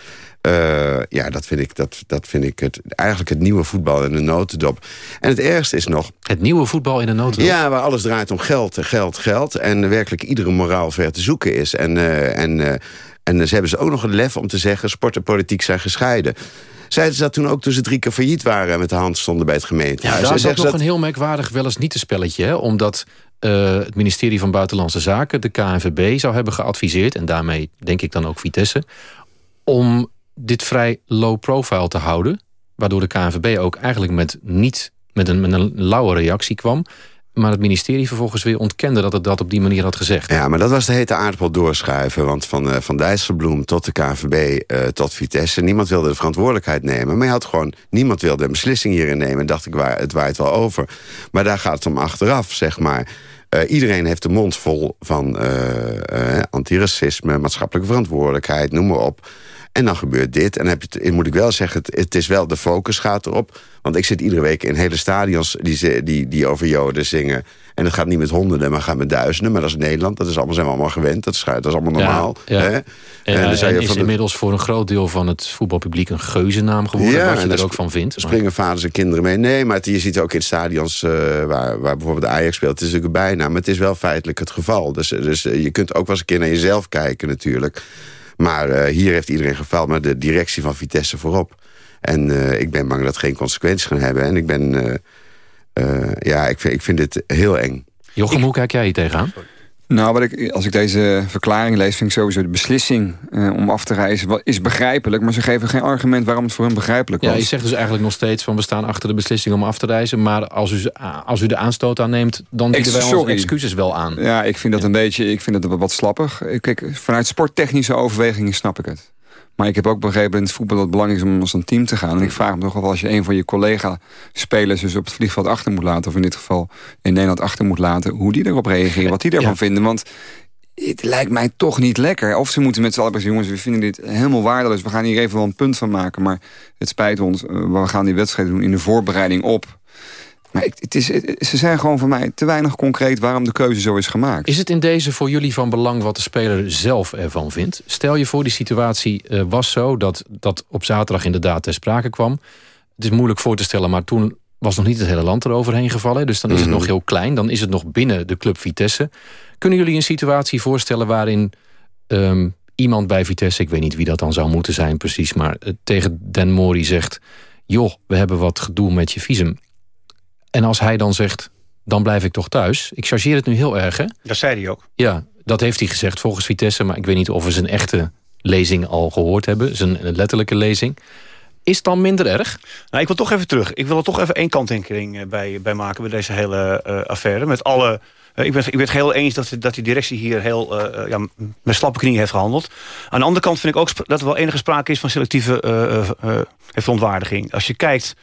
Uh, ja, dat vind ik, dat, dat vind ik het, eigenlijk het nieuwe voetbal in de notendop. En het ergste is nog... Het nieuwe voetbal in de notendop? Ja, waar alles draait om geld, geld, geld. En werkelijk iedere moraal ver te zoeken is. En, uh, en, uh, en ze hebben ze ook nog een lef om te zeggen... sport en politiek zijn gescheiden. Zeiden ze dat toen ook toen ze drie keer failliet waren... en met de hand stonden bij het gemeentehuis? Ja, dat is nog dat... een heel merkwaardig wel eens niet te spelletje. Hè? Omdat uh, het ministerie van Buitenlandse Zaken... de KNVB zou hebben geadviseerd... en daarmee denk ik dan ook Vitesse... om dit vrij low profile te houden. Waardoor de KNVB ook eigenlijk met, niet, met, een, met een lauwe reactie kwam. Maar het ministerie vervolgens weer ontkende dat het dat op die manier had gezegd. Ja, maar dat was de hete aardappel doorschuiven. Want van, uh, van Dijsselbloem tot de KNVB uh, tot Vitesse... niemand wilde de verantwoordelijkheid nemen. Maar je had gewoon, niemand wilde een beslissing hierin nemen. En dacht ik, waar, het waait wel over. Maar daar gaat het om achteraf, zeg maar. Uh, iedereen heeft de mond vol van antiracisme... maatschappelijke verantwoordelijkheid, noem maar op... En dan gebeurt dit. En heb je het, moet ik wel zeggen, het, het, is wel de focus gaat erop. Want ik zit iedere week in hele stadions die, die, die over Joden zingen. En het gaat niet met honderden, maar gaat met duizenden. Maar dat is Nederland, dat is allemaal, zijn we allemaal gewend. Dat is, dat is allemaal normaal. Ja, ja. Hè? En, en, en, en is de... inmiddels voor een groot deel van het voetbalpubliek een geuzennaam geworden. Ja, wat je er ook van vindt. Springen maar... vaders en kinderen mee. Nee, maar het, je ziet ook in stadions uh, waar, waar bijvoorbeeld de Ajax speelt. Het is natuurlijk bijna, maar het is wel feitelijk het geval. Dus, dus je kunt ook wel eens een keer naar jezelf kijken natuurlijk. Maar uh, hier heeft iedereen gefaald, maar de directie van Vitesse voorop. En uh, ik ben bang dat het geen consequenties gaan hebben. En ik ben, uh, ja, ik vind, ik vind dit heel eng. Jochem, hoe kijk jij hier tegenaan? Nou, wat ik, als ik deze verklaring lees, vind ik sowieso de beslissing uh, om af te reizen is begrijpelijk. Maar ze geven geen argument waarom het voor hun begrijpelijk was. Ja, je zegt dus eigenlijk nog steeds van we staan achter de beslissing om af te reizen. Maar als u, als u de aanstoot aanneemt, dan bieden wij onze excuses wel aan. Ja, ik vind dat een beetje, ik vind dat wat slappig. Kijk, vanuit sporttechnische overwegingen snap ik het. Maar ik heb ook begrepen in het voetbal dat het belangrijk is om als een team te gaan. En ik vraag me toch af als je een van je collega-spelers dus op het vliegveld achter moet laten... of in dit geval in Nederland achter moet laten... hoe die erop reageren, wat die ja. vinden. Want het lijkt mij toch niet lekker. Of ze moeten met z'n allen zeggen... jongens, we vinden dit helemaal waardeloos. We gaan hier even wel een punt van maken. Maar het spijt ons, we gaan die wedstrijd doen in de voorbereiding op... Maar het is, ze zijn gewoon voor mij te weinig concreet waarom de keuze zo is gemaakt. Is het in deze voor jullie van belang wat de speler zelf ervan vindt? Stel je voor, die situatie uh, was zo dat dat op zaterdag inderdaad ter sprake kwam. Het is moeilijk voor te stellen, maar toen was nog niet het hele land eroverheen gevallen. Dus dan is het mm -hmm. nog heel klein. Dan is het nog binnen de club Vitesse. Kunnen jullie een situatie voorstellen waarin um, iemand bij Vitesse... ik weet niet wie dat dan zou moeten zijn precies... maar uh, tegen Den Mori zegt... joh, we hebben wat gedoe met je visum. En als hij dan zegt, dan blijf ik toch thuis. Ik chargeer het nu heel erg, hè? Dat zei hij ook. Ja, dat heeft hij gezegd volgens Vitesse. Maar ik weet niet of we zijn echte lezing al gehoord hebben. Zijn letterlijke lezing. Is het dan minder erg? Nou, ik wil toch even terug. Ik wil er toch even één kanttekening bij, bij maken... bij deze hele uh, affaire. Met alle... Uh, ik, ben, ik ben het heel eens dat, dat die directie hier heel uh, ja, met slappe knieën heeft gehandeld. Aan de andere kant vind ik ook dat er wel enige sprake is... van selectieve verontwaardiging. Als je kijkt...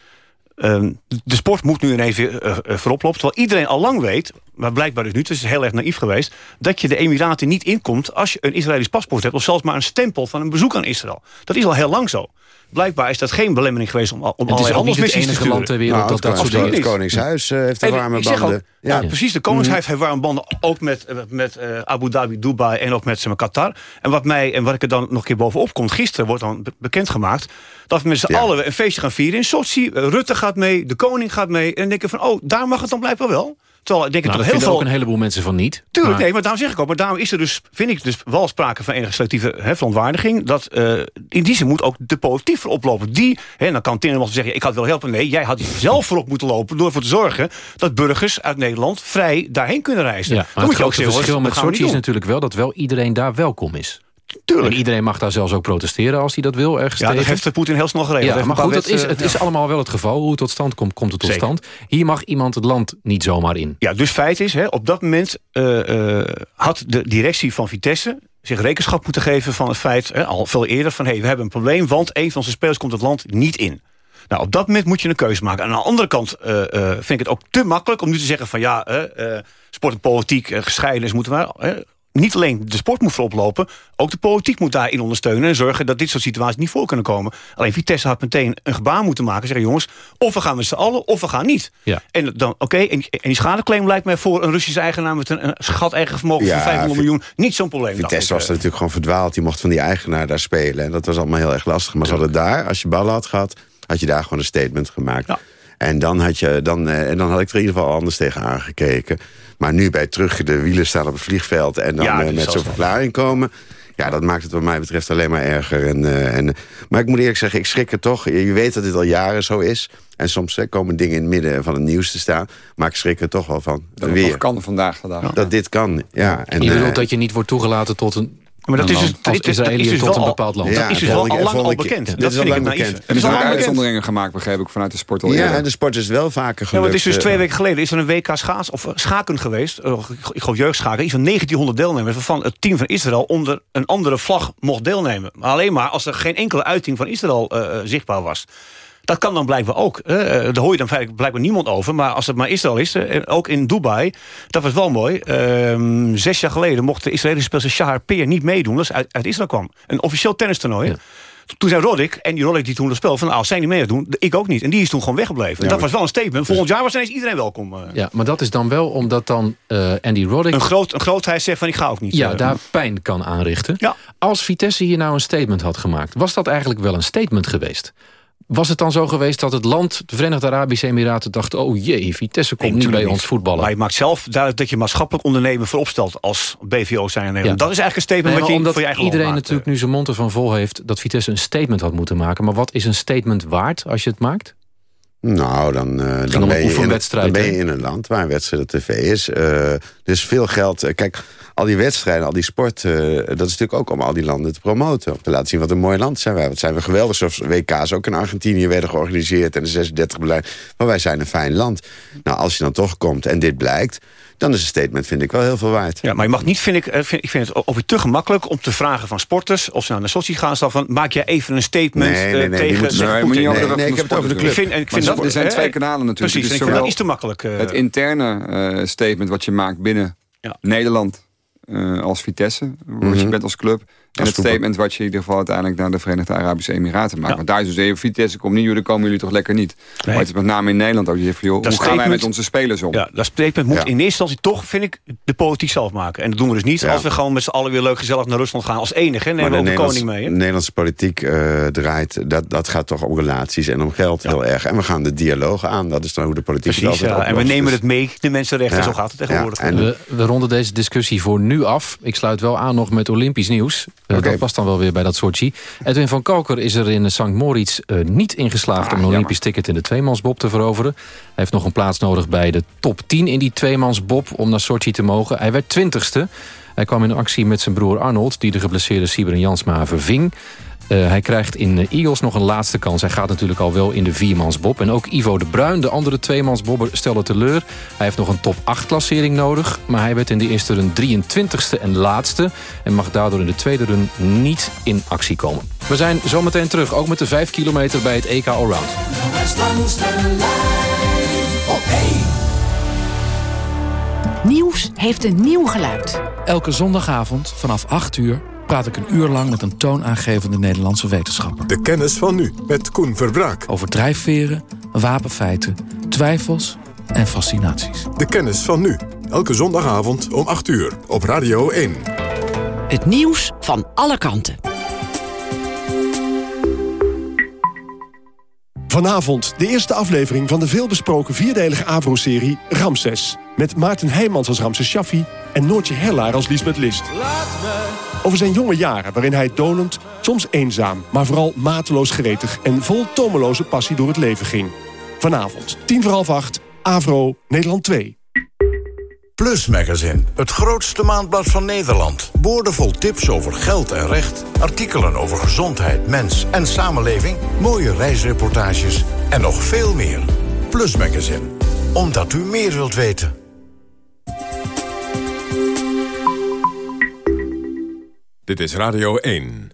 Um, de sport moet nu ineens weer uh, voorop lopen. Terwijl iedereen al lang weet, maar blijkbaar dus nu, het is heel erg naïef geweest... dat je de Emiraten niet inkomt als je een Israëlisch paspoort hebt... of zelfs maar een stempel van een bezoek aan Israël. Dat is al heel lang zo blijkbaar is dat geen belemmering geweest om, om het is ook niet het enige land ter wereld nou, dat dat soort dingen Het Koningshuis uh, heeft er warme banden. ja. precies. De Koningshuis heeft warme banden ook met, eh, met uh, Abu Dhabi, Dubai en ook met zeg Qatar. En wat, mij, en wat ik er dan nog een keer bovenop komt... gisteren wordt dan bekendgemaakt dat we met z'n allen een feestje gaan vieren in Sochi. Rutte gaat mee, de koning gaat mee. En dan denken van, oh, daar mag het dan blijkbaar wel. Terwijl, denk nou, ik heel veel... ook een heleboel mensen van niet. Tuurlijk, nee, maar daarom zeg ik ook. Maar daarom is er dus, vind ik dus wel sprake van enige selectieve hè, verontwaardiging. Dat uh, in die zin moet ook de politiek voor oplopen. Die, hè, dan kan Tinderman zeggen, ik had wel helpen. Nee, jij had zelf voorop moeten lopen door ervoor te zorgen... dat burgers uit Nederland vrij daarheen kunnen reizen. Ja, maar moet je ook het verschil met Sochi is natuurlijk wel... dat wel iedereen daar welkom is. Tuurlijk. En iedereen mag daar zelfs ook protesteren als hij dat wil. Ergens ja, dat heeft Poetin heel snel geregeld. Ja, maar goed, het is, het is allemaal wel het geval. Hoe het tot stand komt, komt het tot stand. Hier mag iemand het land niet zomaar in. Ja, dus feit is, hè, op dat moment uh, uh, had de directie van Vitesse zich rekenschap moeten geven van het feit, hè, al veel eerder, van hey, we hebben een probleem, want een van onze spelers komt het land niet in. Nou, op dat moment moet je een keuze maken. En aan de andere kant uh, vind ik het ook te makkelijk om nu te zeggen van ja, sport en politiek gescheiden is, moeten we niet alleen de sport moet voorop lopen... ook de politiek moet daarin ondersteunen... en zorgen dat dit soort situaties niet voor kunnen komen. Alleen Vitesse had meteen een gebaar moeten maken. Zeggen jongens, of we gaan met z'n allen, of we gaan niet. Ja. En dan, oké, en, en, die schadeclaim lijkt mij voor een Russische eigenaar... met een, een schat-eigen vermogen van 500 miljoen niet zo'n probleem. Vitesse was natuurlijk gewoon verdwaald. Die mocht van die eigenaar daar spelen. En dat was allemaal heel erg lastig. Maar ze hadden daar, als je ballen had gehad... had je daar gewoon een statement gemaakt. Ja. En dan had, je, dan, eh, en dan had ik er in ieder geval anders tegen aangekeken. Maar nu bij terug de wielen staan op het vliegveld... en dan eh, met zo'n verklaring komen... Ja, dat maakt het wat mij betreft alleen maar erger. En, uh, en, maar ik moet eerlijk zeggen, ik schrik er toch. Je weet dat dit al jaren zo is. En soms komen dingen in het midden van het nieuws te staan. Maar ik schrik er toch wel van. Dat het kan vandaag de dag. Dat dit kan, ja. En, je bedoelt uh, dat je niet wordt toegelaten tot een maar dat is dus, als dus tot een bepaald land. Ja, dat is dus wel al lang al bekend. Dat vind ik het naïef. Er zijn uitzonderingen gemaakt, begreep ik, vanuit de sport al Ja, de sport is wel vaker gelukt. Ja, het is dus twee weken geleden is er een WK schaats, of schaken geweest. Ik geloof jeugdschaken. Iets van 1900 deelnemers. Waarvan het team van Israël onder een andere vlag mocht deelnemen. Maar alleen maar als er geen enkele uiting van Israël uh, zichtbaar was. Dat kan dan blijkbaar ook. Uh, daar hoor je dan blijkbaar niemand over. Maar als het maar Israël is, uh, ook in Dubai, dat was wel mooi. Uh, zes jaar geleden mocht de Israëlische speler Shahar Peer niet meedoen. Dat is uit, uit Israël kwam. Een officieel tennistoernooi. Ja. Toen zei Roddick, en die Roddick die toen het spel van... als zij niet mee doen, ik ook niet. En die is toen gewoon weggebleven. en dat was wel een statement. Volgend jaar was ineens iedereen welkom. Ja, maar dat is dan wel omdat dan Andy Roddick... Een, groot, een grootheid zegt van ik ga ook niet. Ja, daar pijn kan aanrichten. Ja. Als Vitesse hier nou een statement had gemaakt... was dat eigenlijk wel een statement geweest? Was het dan zo geweest dat het land, de Verenigde Arabische Emiraten... dacht, oh jee, Vitesse komt nu bij ons voetballen. Maar je maakt zelf duidelijk dat je maatschappelijk ondernemen vooropstelt... als BVO zijn in Nederland. Dat is eigenlijk een statement wat je voor je eigen iedereen natuurlijk nu zijn mond ervan vol heeft... dat Vitesse een statement had moeten maken. Maar wat is een statement waard als je het maakt? Nou, dan, uh, dan, ben je in, dan ben je in een land waar een wedstrijd tv is. Uh, dus veel geld. Uh, kijk, al die wedstrijden, al die sport... Uh, dat is natuurlijk ook om al die landen te promoten. Om te laten zien wat een mooi land zijn wij. Wat zijn we geweldig. Zoals WK's ook in Argentinië werden georganiseerd... en de 36 beleid. Maar wij zijn een fijn land. Nou, als je dan toch komt en dit blijkt dan is een statement, vind ik, wel heel veel waard. Ja, maar je mag niet, vind ik, eh, vind, ik vind het over te gemakkelijk om te vragen van sporters... of ze nou naar Sochi gaan, van, maak jij even een statement nee, nee, nee, tegen... Nee, nee, nee, ik heb het over de club. Ik vind, ik vind dat, er zijn twee kanalen natuurlijk. Precies, dus ik vind dat iets te makkelijk. Uh, het interne uh, statement wat je maakt binnen ja. Nederland als Vitesse, wat mm -hmm. je bent als club... En het statement wat je in ieder geval uiteindelijk naar de Verenigde Arabische Emiraten maakt. Ja. Want daar is dus even Vitesse komt niet, jullie komen jullie toch lekker niet. Nee. Maar het is met name in Nederland ook. Je zegt, joh, hoe gaan wij met onze spelers om? Ja, dat statement moet in eerste instantie toch, vind ik, de politiek zelf maken. En dat doen we dus niet als we gewoon met z'n allen weer leuk gezellig naar Rusland gaan. Als enige, nemen we ook de koning mee. De Nederlandse politiek uh, draait, dat, dat gaat toch om relaties en om geld heel erg. En we gaan de dialoog aan. Dat is dan hoe de politiek Precies, ja. En we nemen het mee, de mensenrechten, zo gaat het tegenwoordig. En we, we ronden deze discussie voor nu af. Ik sluit wel aan nog met Olympisch nieuws. Okay. Dat was dan wel weer bij dat Sochi. Edwin van Kalker is er in St. Moritz uh, niet ingeslaagd... Ah, om een Olympisch ticket in de tweemansbob te veroveren. Hij heeft nog een plaats nodig bij de top 10 in die tweemansbob... om naar Sochi te mogen. Hij werd twintigste. Hij kwam in actie met zijn broer Arnold... die de geblesseerde Sibren Jansma verving. Uh, hij krijgt in uh, Eagles nog een laatste kans. Hij gaat natuurlijk al wel in de viermansbob. En ook Ivo de Bruin, de andere tweemansbobber, stelde teleur. Hij heeft nog een top 8 klassering nodig. Maar hij werd in de eerste run 23ste en laatste. En mag daardoor in de tweede run niet in actie komen. We zijn zometeen terug, ook met de 5 kilometer bij het EK Allround. Nieuws heeft een nieuw geluid. Elke zondagavond vanaf 8 uur praat ik een uur lang met een toonaangevende Nederlandse wetenschapper. De kennis van nu, met Koen Verbraak. Over drijfveren, wapenfeiten, twijfels en fascinaties. De kennis van nu, elke zondagavond om 8 uur op Radio 1. Het nieuws van alle kanten. Vanavond de eerste aflevering van de veelbesproken vierdelige AVRO-serie Ramses. Met Maarten Heijmans als Ramses Shaffi en Noortje Herlaar als Liesbeth List. Over zijn jonge jaren waarin hij donend, soms eenzaam... maar vooral mateloos gretig en vol tomeloze passie door het leven ging. Vanavond, tien voor half acht, AVRO, Nederland 2. Plus Magazine, het grootste maandblad van Nederland. Boordevol tips over geld en recht, artikelen over gezondheid, mens en samenleving... mooie reisreportages en nog veel meer. Plus Magazine, omdat u meer wilt weten. Dit is Radio 1.